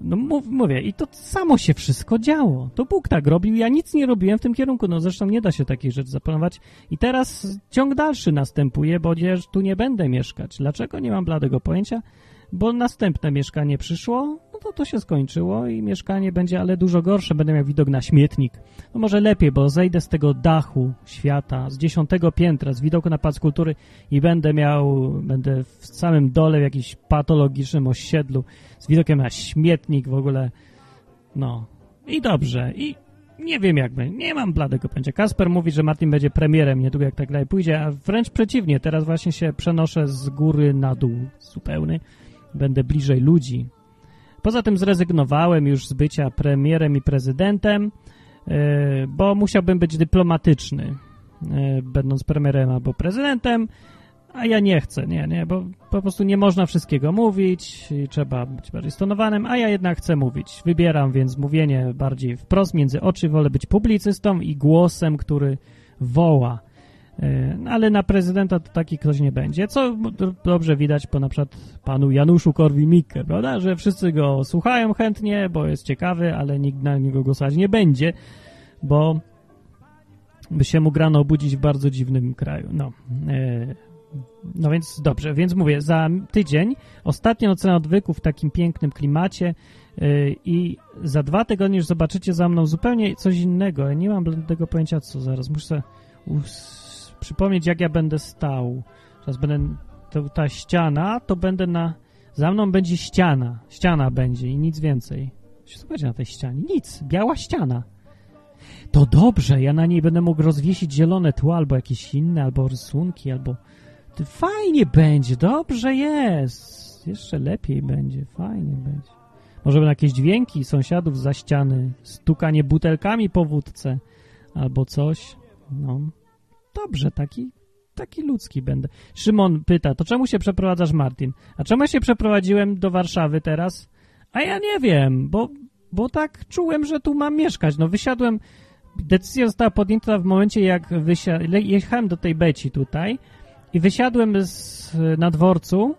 No mów, mówię, i to samo się wszystko działo. To Bóg tak robił, ja nic nie robiłem w tym kierunku, no zresztą nie da się takich rzeczy zaplanować. I teraz ciąg dalszy następuje, bo ja tu nie będę mieszkać. Dlaczego? Nie mam bladego pojęcia, bo następne mieszkanie przyszło, to to się skończyło i mieszkanie będzie ale dużo gorsze. Będę miał widok na śmietnik. No może lepiej, bo zejdę z tego dachu świata, z dziesiątego piętra, z widoku na Plac Kultury i będę miał, będę w samym dole w jakimś patologicznym osiedlu z widokiem na śmietnik w ogóle. No. I dobrze. I nie wiem jak będzie. Nie mam bladego pojęcia. Kasper mówi, że Martin będzie premierem niedługo jak tak dalej pójdzie, a wręcz przeciwnie. Teraz właśnie się przenoszę z góry na dół zupełny. Będę bliżej ludzi. Poza tym zrezygnowałem już z bycia premierem i prezydentem, yy, bo musiałbym być dyplomatyczny, yy, będąc premierem albo prezydentem, a ja nie chcę, nie, nie, bo po prostu nie można wszystkiego mówić, i trzeba być bardziej stonowanym, a ja jednak chcę mówić. Wybieram więc mówienie bardziej wprost między oczy, wolę być publicystą i głosem, który woła. E, no, Ale na prezydenta to taki ktoś nie będzie, co dobrze widać po na przykład panu Januszu Korwin-Mikke, prawda, że wszyscy go słuchają chętnie, bo jest ciekawy, ale nikt na niego głosować nie będzie, bo by się mógł rano obudzić w bardzo dziwnym kraju. No, e, no więc dobrze, więc mówię, za tydzień ostatnia ocena odwyku w takim pięknym klimacie yy, i za dwa tygodnie już zobaczycie za mną zupełnie coś innego. Ja nie mam tego pojęcia co zaraz. Muszę przypomnieć jak ja będę stał. Teraz będę, to, ta ściana, to będę na, za mną będzie ściana. Ściana będzie i nic więcej. Co będzie na tej ścianie? Nic. Biała ściana. To dobrze, ja na niej będę mógł rozwiesić zielone tło, albo jakieś inne, albo rysunki, albo... Fajnie będzie, dobrze jest. Jeszcze lepiej będzie, fajnie będzie. Może będą jakieś dźwięki sąsiadów za ściany, stukanie butelkami po wódce, albo coś. No, dobrze, taki, taki ludzki będę. Szymon pyta, to czemu się przeprowadzasz, Martin? A czemu ja się przeprowadziłem do Warszawy teraz? A ja nie wiem, bo, bo tak czułem, że tu mam mieszkać. No wysiadłem, decyzja została podjęta w momencie, jak wysia- le- jechałem do tej Beci tutaj i wysiadłem z, na dworcu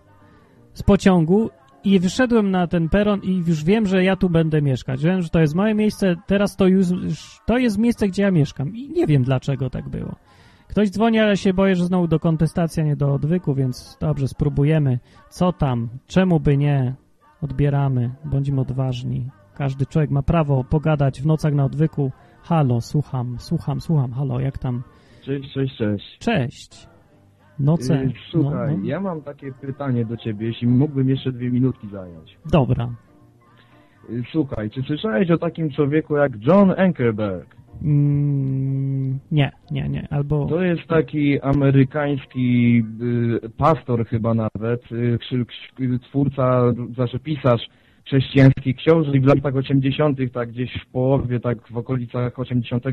z pociągu i wyszedłem na ten peron i już wiem, że ja tu będę mieszkać. Wiem, że to jest moje miejsce, teraz to już to jest miejsce, gdzie ja mieszkam i nie wiem, dlaczego tak było. Ktoś dzwoni, ale się boję, że znowu do kontestacji, a nie do odwyku, więc dobrze, spróbujemy. Co tam? Czemu by nie? Odbieramy, bądźmy odważni. Każdy człowiek ma prawo pogadać w nocach na odwyku. Halo, słucham, słucham, słucham. Halo, jak tam? Cześć, cześć, cześć. Cześć. Noce. Yy, Słuchaj, no, no. ja mam takie pytanie do ciebie, jeśli mógłbym jeszcze dwie minutki zająć. Dobra. Yy, Słuchaj, czy słyszałeś o takim człowieku jak John Ankerberg? Mm, nie, nie, nie. Albo... To jest taki amerykański y, pastor chyba nawet, y, twórca, znaczy pisarz chrześcijańskich książek w latach 80., tak gdzieś w połowie, tak w okolicach 80,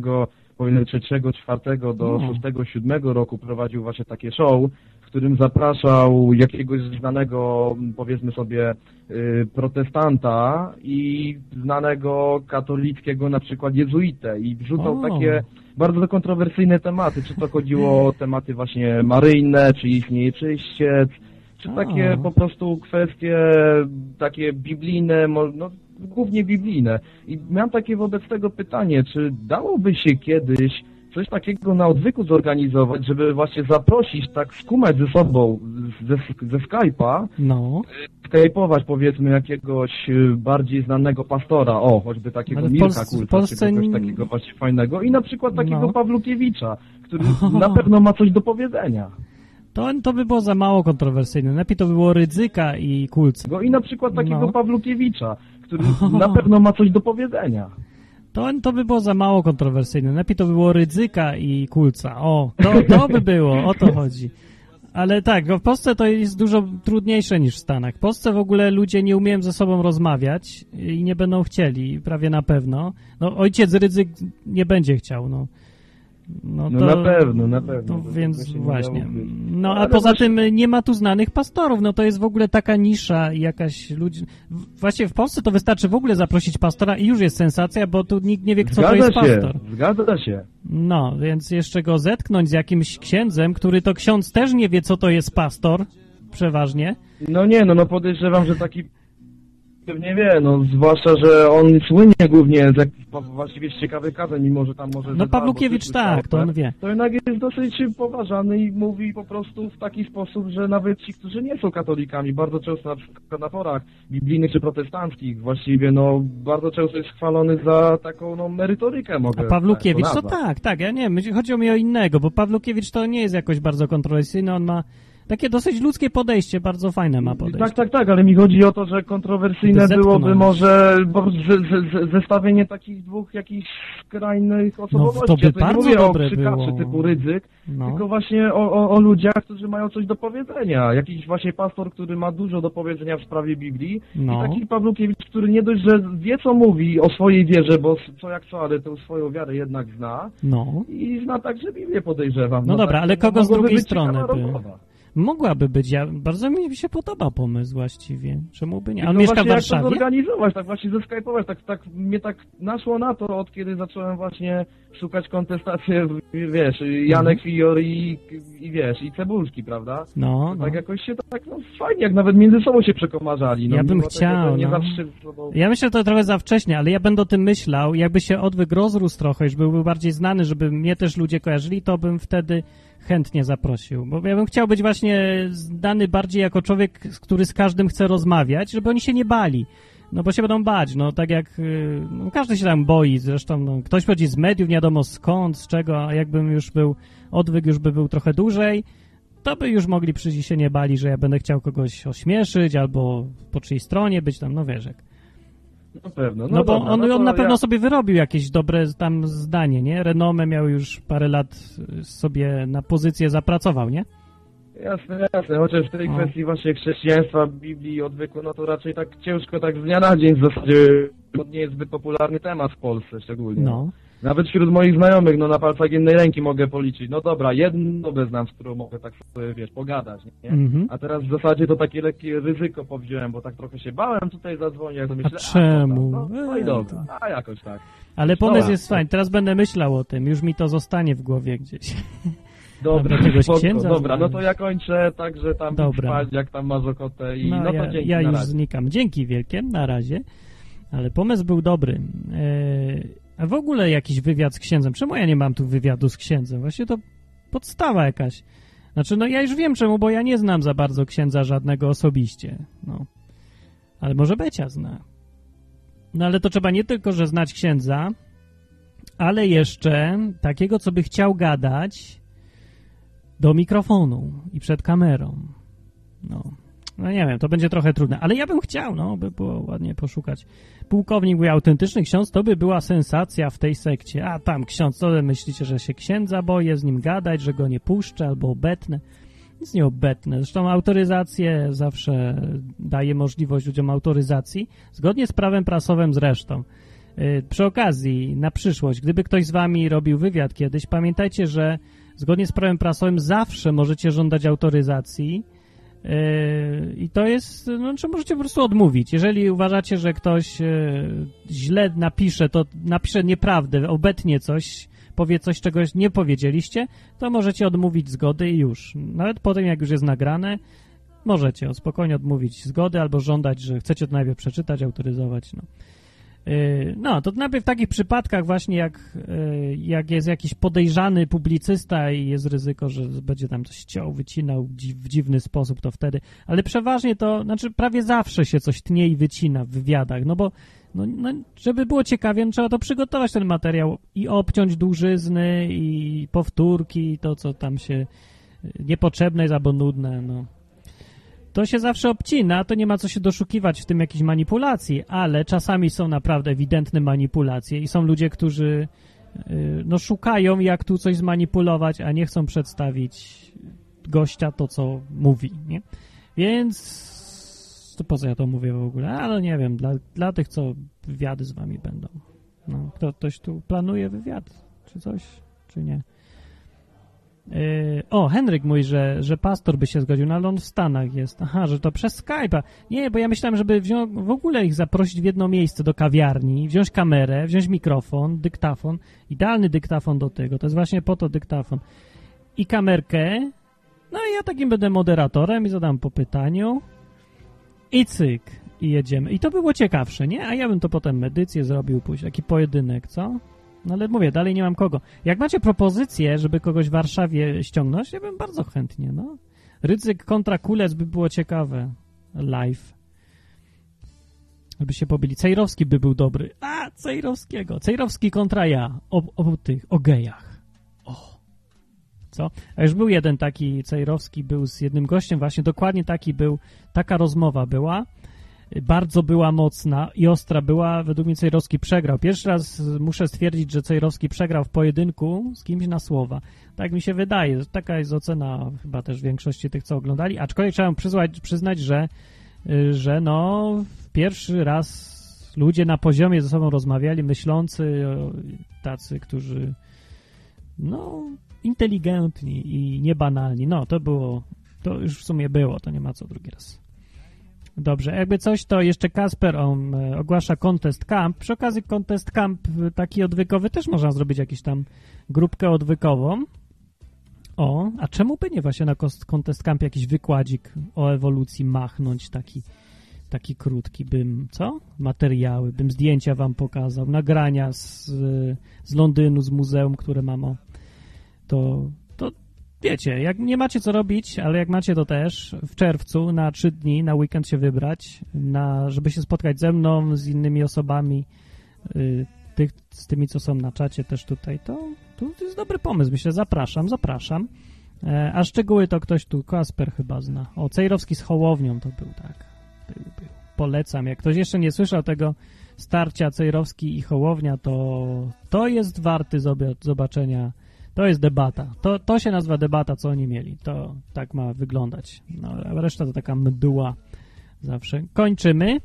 powiedzmy 3, 4 do No. 6, 7 roku prowadził właśnie takie show, którym zapraszał jakiegoś znanego, powiedzmy sobie, y, protestanta i znanego katolickiego na przykład jezuitę i wrzucał O. takie bardzo kontrowersyjne tematy, czy to chodziło o tematy właśnie maryjne, czy istnieje czyściec, czy takie po prostu kwestie takie biblijne, no głównie biblijne. I miałem takie wobec tego pytanie, czy dałoby się kiedyś coś takiego na odwyku zorganizować, żeby właśnie zaprosić, tak skumać ze sobą ze, ze Skype'a, No. skype'ować powiedzmy jakiegoś y, bardziej znanego pastora, o, choćby takiego Ale Polsce- w Kulca, Polsce czy takiego właśnie fajnego i na przykład takiego No. Pawlukiewicza, który na pewno ma coś do powiedzenia. To, to by było za mało kontrowersyjne. Lepiej to by było Rydzyka i Kulca. I na przykład takiego No. Pawlukiewicza, który na pewno ma coś do powiedzenia. To, to by było za mało kontrowersyjne. Lepiej to by było Rydzyka i Kulca. O, to, to by było, o to chodzi. Ale tak, no w Polsce to jest dużo trudniejsze niż w Stanach. W Polsce w ogóle ludzie nie umieją ze sobą rozmawiać i nie będą chcieli, prawie na pewno. No ojciec Rydzyk nie będzie chciał, no. No na pewno, na pewno. To To więc właśnie. No a poza właśnie- tym nie ma tu znanych pastorów. No to jest w ogóle taka nisza i jakaś ludzi. Właśnie w Polsce to wystarczy w ogóle zaprosić pastora i już jest sensacja, bo tu nikt nie wie, co to Zgadza jest się, pastor. zgadza się. No, więc jeszcze go zetknąć z jakimś księdzem, który to ksiądz też nie wie, co to jest pastor, przeważnie. No nie, no, no podejrzewam, że taki pewnie wie, no zwłaszcza, że on słynie głównie z jak, właściwie z ciekawych kazań, mimo że tam może... No Pawlukiewicz tak, to on wie. To jednak jest dosyć poważany i mówi po prostu w taki sposób, że nawet ci, którzy nie są katolikami, bardzo często na przykład na forach biblijnych czy protestanckich, właściwie no bardzo często jest chwalony za taką no merytorykę mogę A Pawlukiewicz tak to nazwać. tak, tak, ja nie wiem, chodziło mi o innego, bo Pawlukiewicz to nie jest jakoś bardzo kontrowersyjny, on ma takie dosyć ludzkie podejście, bardzo fajne ma podejście. Tak, tak, tak, ale mi chodzi o to, że kontrowersyjne byłoby no. może zestawienie takich dwóch jakichś skrajnych osobowości. No, to by ja tu nie bardzo mówię dobre o krzykaczy typu Rydzyk, No. tylko właśnie o, o, o ludziach, którzy mają coś do powiedzenia. Jakiś właśnie pastor, który ma dużo do powiedzenia w sprawie Biblii No. i taki Pawlukiewicz, który nie dość, że wie co mówi o swojej wierze, bo co jak co, ale tę swoją wiarę jednak zna No. i zna także Biblię podejrzewam. No dobra, tak, ale kogo z drugiej strony by? Mogłaby być, ja, bardzo mi się podoba pomysł właściwie. Czemu by nie? A On Tylko mieszka w właśnie Jak to Warszawie? zorganizować, tak właśnie zeskajpować, tak, tak mnie tak naszło na to, od kiedy zacząłem właśnie szukać kontestacji, wiesz, Janek Fior i, i wiesz, i Cebulski, prawda? Mhm. No, no. Tak jakoś się tak, no fajnie, jak nawet między sobą się przekomarzali. No, Ja bym tego, chciał, Nie no. zawsze ze sobą... Ja myślę, że to trochę za wcześnie, ale ja będę o tym myślał. Jakby się odwyk rozrósł trochę, już byłby bardziej znany, żeby mnie też ludzie kojarzyli, to bym wtedy chętnie zaprosił. Bo ja bym chciał być właśnie znany bardziej jako człowiek, który z każdym chce rozmawiać, żeby oni się nie bali. No bo się będą bać, no tak jak y, no, każdy się tam boi, zresztą no, ktoś chodzi z mediów, nie wiadomo skąd, z czego, a jakbym już był, odwyk już by był trochę dłużej, to by już mogli przyjść i się nie bali, że ja będę chciał kogoś ośmieszyć albo po czyjej stronie być tam, no wiesz jak. Na pewno. No, bo dobra, on, no on na pewno ja... sobie wyrobił jakieś dobre tam zdanie, nie? Renomę miał już parę lat y, sobie na pozycję zapracował, nie? Jasne, jasne, chociaż w tej No. kwestii właśnie chrześcijaństwa, Biblii i odwyku, no to raczej tak ciężko tak z dnia na dzień w zasadzie, to nie jest zbyt popularny temat w Polsce szczególnie. No. Nawet wśród moich znajomych, no na palcach jednej ręki mogę policzyć. No dobra, jedną bez znam, z którą mogę tak sobie, wiesz, pogadać, nie? Mhm. A teraz w zasadzie to takie lekkie ryzyko powziąłem, bo tak trochę się bałem tutaj zadzwonić, jak to myślę, a, czemu? dobra, no, no i Eee, dobra, a jakoś tak. Ale pomysł Dobra. jest fajny. Teraz będę myślał o tym. Już mi to zostanie w głowie gdzieś. Dobra, spoko, księdza dobra, no to ja kończę, także tam Dobra. spać, jak tam masz ochotę i no, No, to ja, dzięki, ja już znikam. Dzięki wielkie, na razie. Ale pomysł był dobry. Eee, a w ogóle jakiś wywiad z księdzem. Czemu ja nie mam tu wywiadu z księdzem? Właśnie to podstawa jakaś. Znaczy, no ja już wiem czemu, bo ja nie znam za bardzo księdza żadnego osobiście. No. Ale może Becia zna. No ale to trzeba nie tylko, że znać księdza, ale jeszcze takiego, co by chciał gadać do mikrofonu i przed kamerą. No. No nie wiem, to będzie trochę trudne, ale ja bym chciał, no, by było ładnie poszukać. Pułkownik był autentyczny ksiądz, to by była sensacja w tej sekcie. A tam ksiądz, co myślicie, że się księdza boję z nim gadać, że go nie puszczę albo obetnę? Nic nie obetnę. Zresztą autoryzację zawsze daje możliwość ludziom autoryzacji, zgodnie z prawem prasowym zresztą. Yy, Przy okazji, na przyszłość, gdyby ktoś z wami robił wywiad kiedyś, pamiętajcie, że zgodnie z prawem prasowym zawsze możecie żądać autoryzacji I to jest, no, czy możecie po prostu odmówić. Jeżeli uważacie, że ktoś yy, źle napisze, to napisze nieprawdę, obetnie coś, powie coś, czego nie powiedzieliście, to możecie odmówić zgody i już. Nawet po tym, jak już jest nagrane, możecie spokojnie odmówić zgody albo żądać, że chcecie to najpierw przeczytać, autoryzować. No. Yy, No, to najpierw w takich przypadkach właśnie jak, yy, jak jest jakiś podejrzany publicysta i jest ryzyko, że będzie tam coś ciął, wycinał w dziwny sposób, to wtedy, ale przeważnie to, znaczy prawie zawsze się coś tnie i wycina w wywiadach, no bo no, no, żeby było ciekawie, no, trzeba to przygotować ten materiał i obciąć dłużyzny i powtórki to, co tam się yy, niepotrzebne jest albo nudne, no to się zawsze obcina, to nie ma co się doszukiwać w tym jakichś manipulacji, ale czasami są naprawdę ewidentne manipulacje i są ludzie, którzy y, no, szukają jak tu coś zmanipulować, a nie chcą przedstawić gościa to, co mówi, nie? Więc to po co ja to mówię w ogóle? Ale nie wiem, dla, dla tych, co wywiady z wami będą. No, kto, ktoś tu planuje wywiad, czy coś, czy nie? Yy, o, Henryk mówi, że, że pastor by się zgodził, no ale on w Stanach jest. Aha, że to przez Skype'a. Nie, bo ja myślałem, żeby wzią- w ogóle ich zaprosić w jedno miejsce do kawiarni, wziąć kamerę, wziąć mikrofon, dyktafon, idealny dyktafon do tego, to jest właśnie po to dyktafon. I kamerkę, no i ja takim będę moderatorem i zadam po pytaniu i cyk. i jedziemy. I to było ciekawsze, nie? A ja bym to potem medycję zrobił później, taki pojedynek, co? No ale mówię, dalej nie mam kogo. Jak macie propozycję, żeby kogoś w Warszawie ściągnąć, ja bym bardzo chętnie, no. Ryzyk kontra Kulec by było ciekawe. Live. Żeby się pobili. Cejrowski by był dobry. A, Cejrowskiego. Cejrowski kontra ja. O, o tych, o gejach. O. Co? A już był jeden taki Cejrowski, był z jednym gościem, właśnie dokładnie taki był, taka rozmowa była. Bardzo była mocna i ostra była. Według mnie Cejrowski przegrał. Pierwszy raz muszę stwierdzić, że Cejrowski przegrał w pojedynku z kimś na słowa. Tak mi się wydaje. Taka jest ocena chyba też większości tych, co oglądali. Aczkolwiek trzeba przyznać, przyznać że, y, że no pierwszy raz ludzie na poziomie ze sobą rozmawiali, myślący, tacy, którzy no inteligentni i niebanalni. No, to było, to już w sumie było, to nie ma co drugi raz. Dobrze, jakby coś, to jeszcze Kasper on e, ogłasza Contest Camp. Przy okazji Contest Camp e, taki odwykowy też można zrobić jakąś tam grupkę odwykową. O, a czemu by nie właśnie na Contest Camp jakiś wykładzik o ewolucji machnąć taki, taki krótki bym, co? Materiały, bym zdjęcia wam pokazał, nagrania z, z Londynu, z muzeum, które mam o to wiecie, jak nie macie co robić, ale jak macie to też, w czerwcu na trzy dni, na weekend się wybrać, na, żeby się spotkać ze mną, z innymi osobami, y, tych, z tymi, co są na czacie też tutaj, to, to jest dobry pomysł. Myślę, zapraszam, zapraszam. E, a szczegóły to ktoś tu, Kasper chyba zna. O, Cejrowski z Hołownią to był, tak. Był, był. Polecam. Jak ktoś jeszcze nie słyszał tego starcia Cejrowski i Hołownia, to to jest warty zob- zobaczenia to jest debata. To, to się nazywa debata, co oni mieli. To tak ma wyglądać. No, reszta to taka mdła zawsze. Kończymy.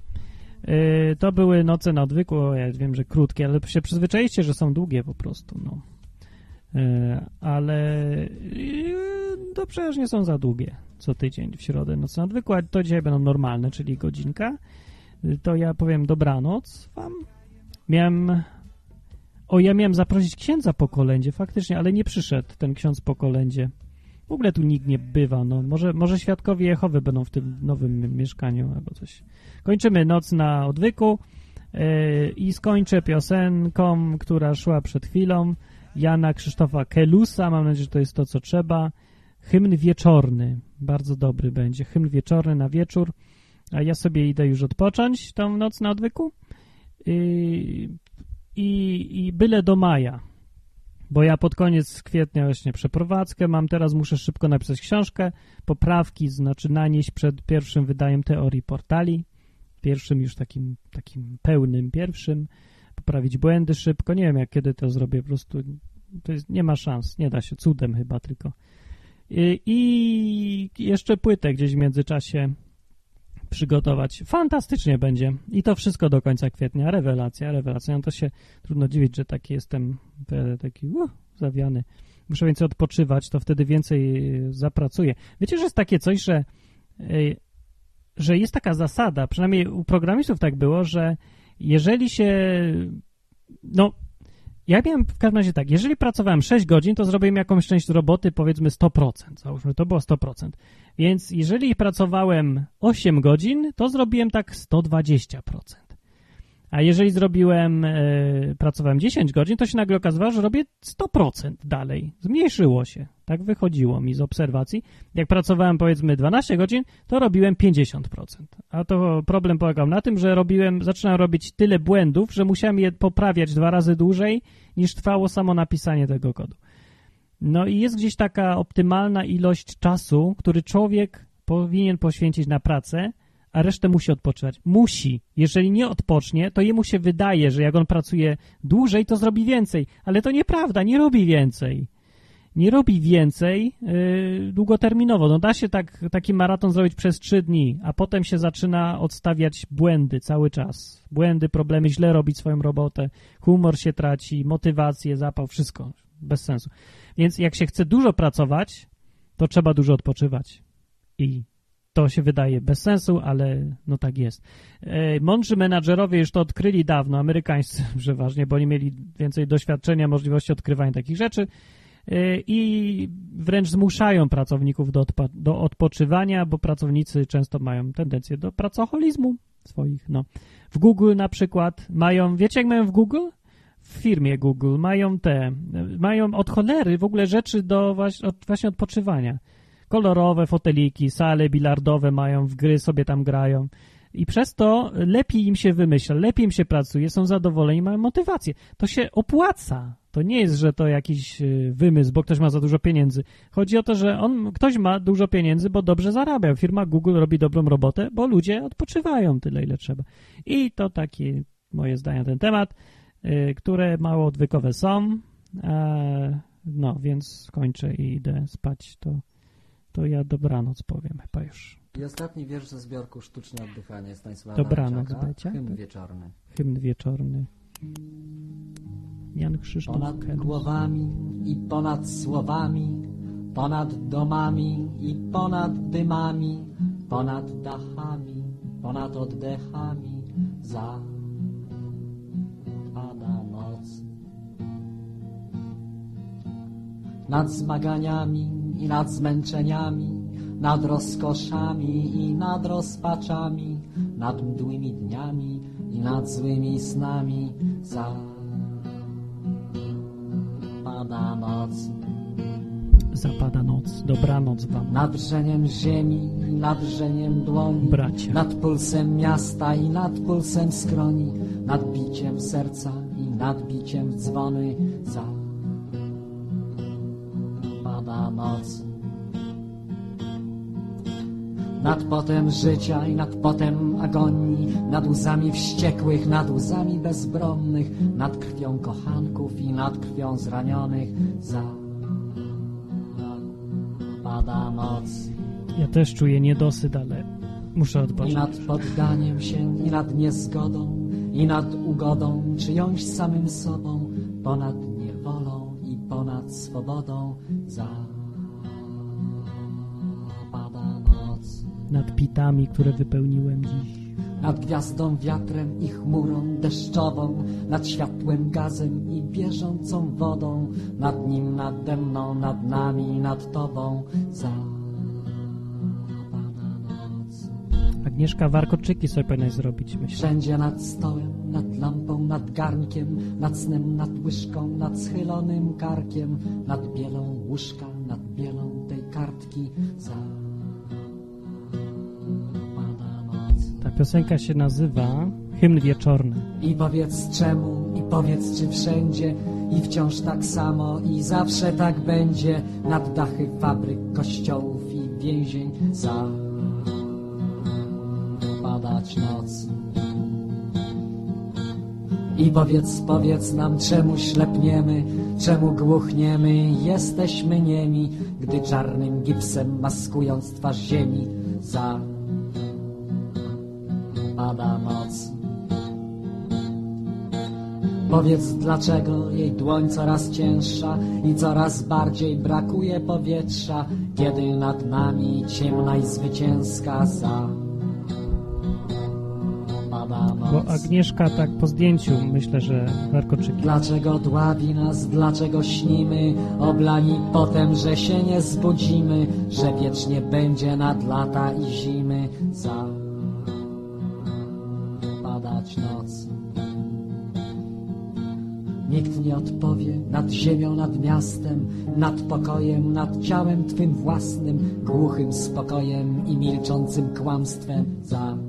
Yy, to były noce na odwyku. Ja wiem, że krótkie, ale się przyzwyczailiście, że są długie po prostu. No. Yy, ale yy, to przecież nie są za długie. Co tydzień w środę noce na odwyku, a to dzisiaj będą normalne, czyli godzinka. Yy, to ja powiem dobranoc wam. Miałem o, ja miałem zaprosić księdza po kolędzie, faktycznie, ale nie przyszedł ten ksiądz po kolędzie. W ogóle tu nikt nie bywa, no. Może, może świadkowie Jehowy będą w tym nowym mieszkaniu albo coś. Kończymy noc na odwyku yy, i skończę piosenką, która szła przed chwilą. Jana Krzysztofa Kelusa, mam nadzieję, że to jest to, co trzeba. Hymn wieczorny, bardzo dobry będzie. Hymn wieczorny na wieczór. A ja sobie idę już odpocząć tą noc na odwyku. Yy, i, i byle do maja, bo ja pod koniec kwietnia właśnie przeprowadzkę mam, teraz muszę szybko napisać książkę, poprawki, znaczy nanieść przed pierwszym wydaniem teorii portali, pierwszym już takim, takim pełnym pierwszym, poprawić błędy szybko, nie wiem jak kiedy to zrobię, po prostu to jest, nie ma szans, nie da się, cudem chyba tylko. I, i jeszcze płytę gdzieś w międzyczasie przygotować. Fantastycznie będzie. I to wszystko do końca kwietnia. Rewelacja, rewelacja. No to się trudno dziwić, że taki jestem taki uh, zawiany. Muszę więcej odpoczywać, to wtedy więcej e, zapracuję. Wiecie, że jest takie coś, że, e, że jest taka zasada, przynajmniej u programistów tak było, że jeżeli się no ja miałem w każdym razie tak, jeżeli pracowałem 6 godzin, to zrobiłem jakąś część roboty, powiedzmy 100%, załóżmy, to było 100%. Więc jeżeli pracowałem 8 godzin, to zrobiłem tak 120%. A jeżeli zrobiłem, e, pracowałem 10 godzin, to się nagle okazywało, że robię 100% dalej. Zmniejszyło się. Tak wychodziło mi z obserwacji. Jak pracowałem powiedzmy 12 godzin, to robiłem 50%. A to problem polegał na tym, że robiłem, zaczynałem robić tyle błędów, że musiałem je poprawiać dwa razy dłużej, niż trwało samo napisanie tego kodu. No i jest gdzieś taka optymalna ilość czasu, który człowiek powinien poświęcić na pracę, a resztę musi odpoczywać. Musi. Jeżeli nie odpocznie, to jemu się wydaje, że jak on pracuje dłużej, to zrobi więcej. Ale to nieprawda, nie robi więcej. Nie robi więcej yy, długoterminowo. No da się tak, taki maraton zrobić przez trzy dni, a potem się zaczyna odstawiać błędy cały czas. Błędy, problemy, źle robić swoją robotę, humor się traci, motywację, zapał, wszystko. Bez sensu. Więc jak się chce dużo pracować, to trzeba dużo odpoczywać. I to się wydaje bez sensu, ale no tak jest. E, mądrzy menadżerowie już to odkryli dawno, amerykańscy przeważnie, bo oni mieli więcej doświadczenia, możliwości odkrywania takich rzeczy e, i wręcz zmuszają pracowników do, do odpoczywania, bo pracownicy często mają tendencję do pracoholizmu swoich, no. W Google na przykład mają, wiecie jak mają w Google? W firmie Google mają te, mają od cholery w ogóle rzeczy do właśnie, od, właśnie odpoczywania. Kolorowe foteliki, sale bilardowe mają, w gry sobie tam grają. I przez to lepiej im się wymyśla, lepiej im się pracuje, są zadowoleni, mają motywację. To się opłaca. To nie jest, że to jakiś y, wymysł, bo ktoś ma za dużo pieniędzy. Chodzi o to, że on, ktoś ma dużo pieniędzy, bo dobrze zarabia. Firma Google robi dobrą robotę, bo ludzie odpoczywają tyle, ile trzeba. I to takie moje zdania na ten temat, y, które mało odwykowe są. E, no, więc kończę i idę spać. To, to ja dobranoc powiem chyba już. I ostatni wiersz ze zbiorku Sztuczne oddychanie Stanisława Dobranoc, Marczaka, Becia. Hymn wieczorny. Hymn wieczorny. Jan Krzysztof Ponad głowami i ponad słowami, ponad domami i ponad dymami, ponad dachami, ponad oddechami zapada noc. Nad zmaganiami i nad zmęczeniami, nad rozkoszami i nad rozpaczami, nad mdłymi dniami i nad złymi snami zapada noc. Zapada noc. Dobranoc wam. Nad drżeniem ziemi i nad drżeniem dłoni, Bracia. nad pulsem miasta i nad pulsem skroni, nad biciem serca i nad biciem dzwony zapada noc. Nad potem życia i nad potem agonii, nad łzami wściekłych, nad łzami bezbronnych, nad krwią kochanków i nad krwią zranionych zapada noc. Ja też czuję niedosyt, ale muszę I odpocząć. nad poddaniem się, i nad niezgodą, i nad ugodą czyjąś samym sobą, i ponad swobodą zapada noc. Nad pitami, które wypełniłem dziś. Nad gwiazdą, wiatrem i chmurą deszczową, nad światłem, gazem i bieżącą wodą, nad nim, nade mną, nad nami, nad tobą zapada noc. Agnieszka Warkoczyki sobie powinnaś zrobić, myślę. Wszędzie nad stołem, nad lampą, nad garnkiem, nad snem, nad łyżką, nad schylonym karkiem, nad bielą łóżka, nad bielą tej kartki zapada noc. Ta piosenka się nazywa Hymn Wieczorny. I powiedz czemu, i powiedz czy wszędzie, i wciąż tak samo, i zawsze tak będzie, nad dachy fabryk, kościołów i więzień zapadać noc. I powiedz, powiedz nam, czemu ślepniemy, czemu głuchniemy, jesteśmy niemi, gdy czarnym gipsem maskując twarz ziemi zapada noc. Powiedz dlaczego jej dłoń coraz cięższa i coraz bardziej brakuje powietrza, kiedy nad nami ciemna i zwycięska noc. Bo Agnieszka tak po zdjęciu myślę, że Warkoczyki. Dlaczego dławi nas, dlaczego śnimy, oblani potem, że się nie zbudzimy, że wiecznie będzie nad lata i zimy zapadać noc. Nikt nie odpowie nad ziemią, nad miastem, nad pokojem, nad ciałem Twym własnym, głuchym spokojem i milczącym kłamstwem zapada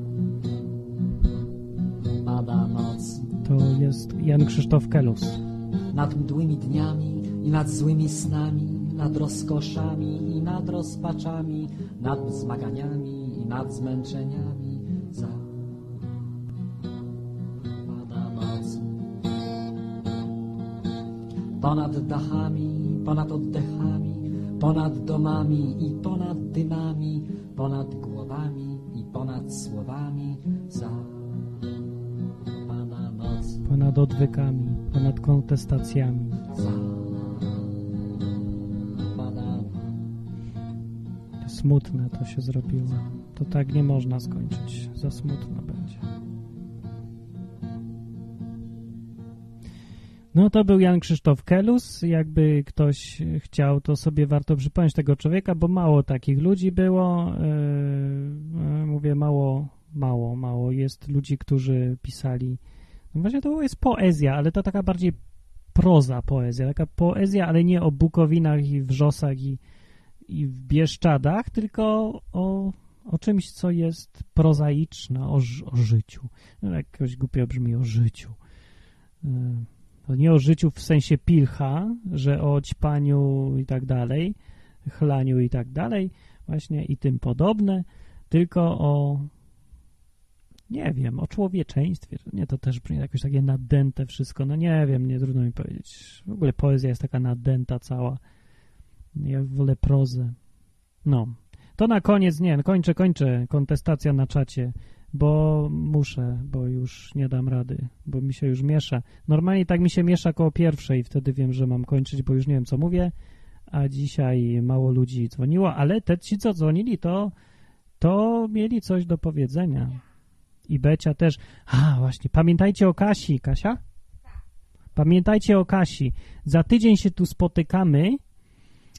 jest Jan Krzysztof Kelus. nad mdłymi dniami i nad złymi snami, nad rozkoszami i nad rozpaczami, nad zmaganiami i nad zmęczeniami zapada noc. Ponad dachami, ponad oddechami, ponad domami i ponad dymami, ponad głowami i ponad słowami noc. Ponad odwykami, ponad kontestacjami. Smutne to się zrobiło. To tak nie można skończyć. Za smutno będzie. No to był Jan Krzysztof Kelus. Jakby ktoś chciał, to sobie warto przypomnieć tego człowieka, bo mało takich ludzi było. Yy, mówię, mało mało, mało. Jest ludzi, którzy pisali. Właśnie to jest poezja, ale to taka bardziej proza poezja. Taka poezja, ale nie o bukowinach i wrzosach i, i w Bieszczadach, tylko o, o czymś, co jest prozaiczne, o, o życiu. No, jakoś głupio brzmi o życiu. Y, To nie o życiu w sensie pilcha, że o ćpaniu i tak dalej, chlaniu i tak dalej, właśnie i tym podobne, tylko o nie wiem, o człowieczeństwie. Nie, to też brzmi jakoś takie nadęte wszystko. No nie wiem, nie trudno mi powiedzieć. W ogóle poezja jest taka nadęta cała. Ja wolę prozę. No. To na koniec, nie, kończę, kończę. Kontestacja na czacie, bo muszę, bo już nie dam rady, bo mi się już miesza. Normalnie tak mi się miesza koło pierwszej, wtedy wiem, że mam kończyć, bo już nie wiem, co mówię, a dzisiaj mało ludzi dzwoniło, ale te ci, co dzwonili, to, to mieli coś do powiedzenia. I Becia też. A, właśnie, pamiętajcie o Kasi. Kasia? Pamiętajcie o Kasi. Za tydzień się tu spotykamy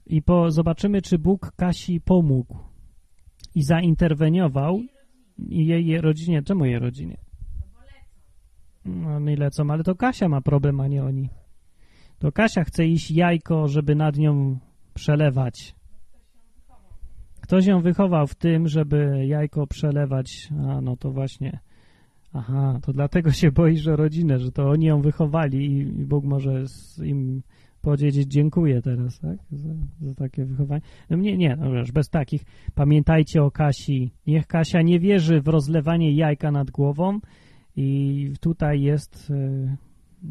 i po, zobaczymy, czy Bóg Kasi pomógł i zainterweniował i jej rodzinie. Czemu jej rodzinie? No, oni lecą, ale to Kasia ma problem, a nie oni. To Kasia chce iść jajko, żeby nad nią przelewać. Ktoś ją wychował w tym, żeby jajko przelewać. A, no to właśnie. Aha, to dlatego się boisz o rodzinę, że to oni ją wychowali i, Bóg może im powiedzieć dziękuję teraz, tak? Za, za takie wychowanie. No nie, nie, no już bez takich. Pamiętajcie o Kasi. Niech Kasia nie wierzy w rozlewanie jajka nad głową i tutaj jest e,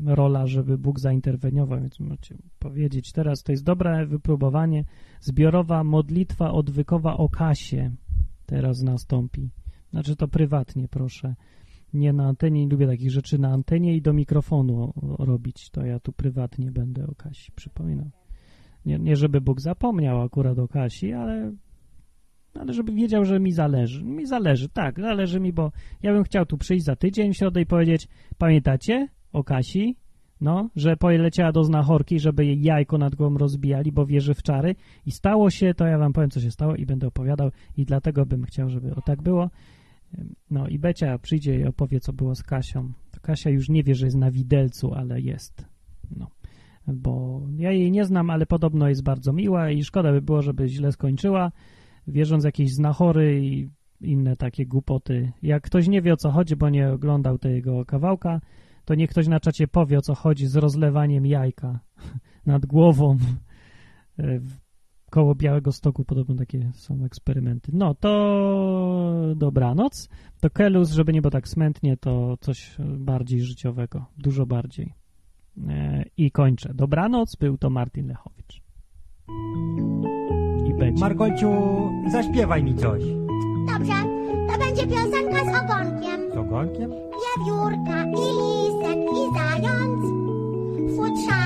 rola, żeby Bóg zainterweniował, więc możecie powiedzieć teraz, to jest dobre wypróbowanie. Zbiorowa modlitwa odwykowa o Kasie teraz nastąpi. Znaczy to prywatnie, proszę. Nie na antenie, nie lubię takich rzeczy na antenie i do mikrofonu robić. To ja tu prywatnie będę o Kasi przypominał. Nie, nie żeby Bóg zapomniał akurat o Kasi, ale, ale żeby wiedział, że mi zależy. Mi zależy, tak, zależy mi, bo ja bym chciał tu przyjść za tydzień w środę i powiedzieć, pamiętacie o Kasi? No, że poleciała do znachorki, żeby jej jajko nad głową rozbijali, bo wierzy w czary. I stało się, to ja wam powiem, co się stało i będę opowiadał i dlatego bym chciał, żeby o tak było. No i Becia przyjdzie i opowie, co było z Kasią. To Kasia już nie wie, że jest na widelcu, ale jest. No. Bo ja jej nie znam, ale podobno jest bardzo miła i szkoda by było, żeby źle skończyła, wierząc w jakieś znachory i inne takie głupoty. Jak ktoś nie wie, o co chodzi, bo nie oglądał tego kawałka, to niech ktoś na czacie powie, o co chodzi z rozlewaniem jajka nad głową w koło Białego Stoku podobno takie są eksperymenty. No, to dobranoc. To Kelus, żeby nie było tak smętnie, to coś bardziej życiowego. Dużo bardziej. E, I kończę. Dobranoc, był to Martin Lechowicz. I będzie. Margolciu, zaśpiewaj mi coś. Dobrze, to będzie piosenka z ogonkiem. Z ogonkiem? Wiewiórka i time.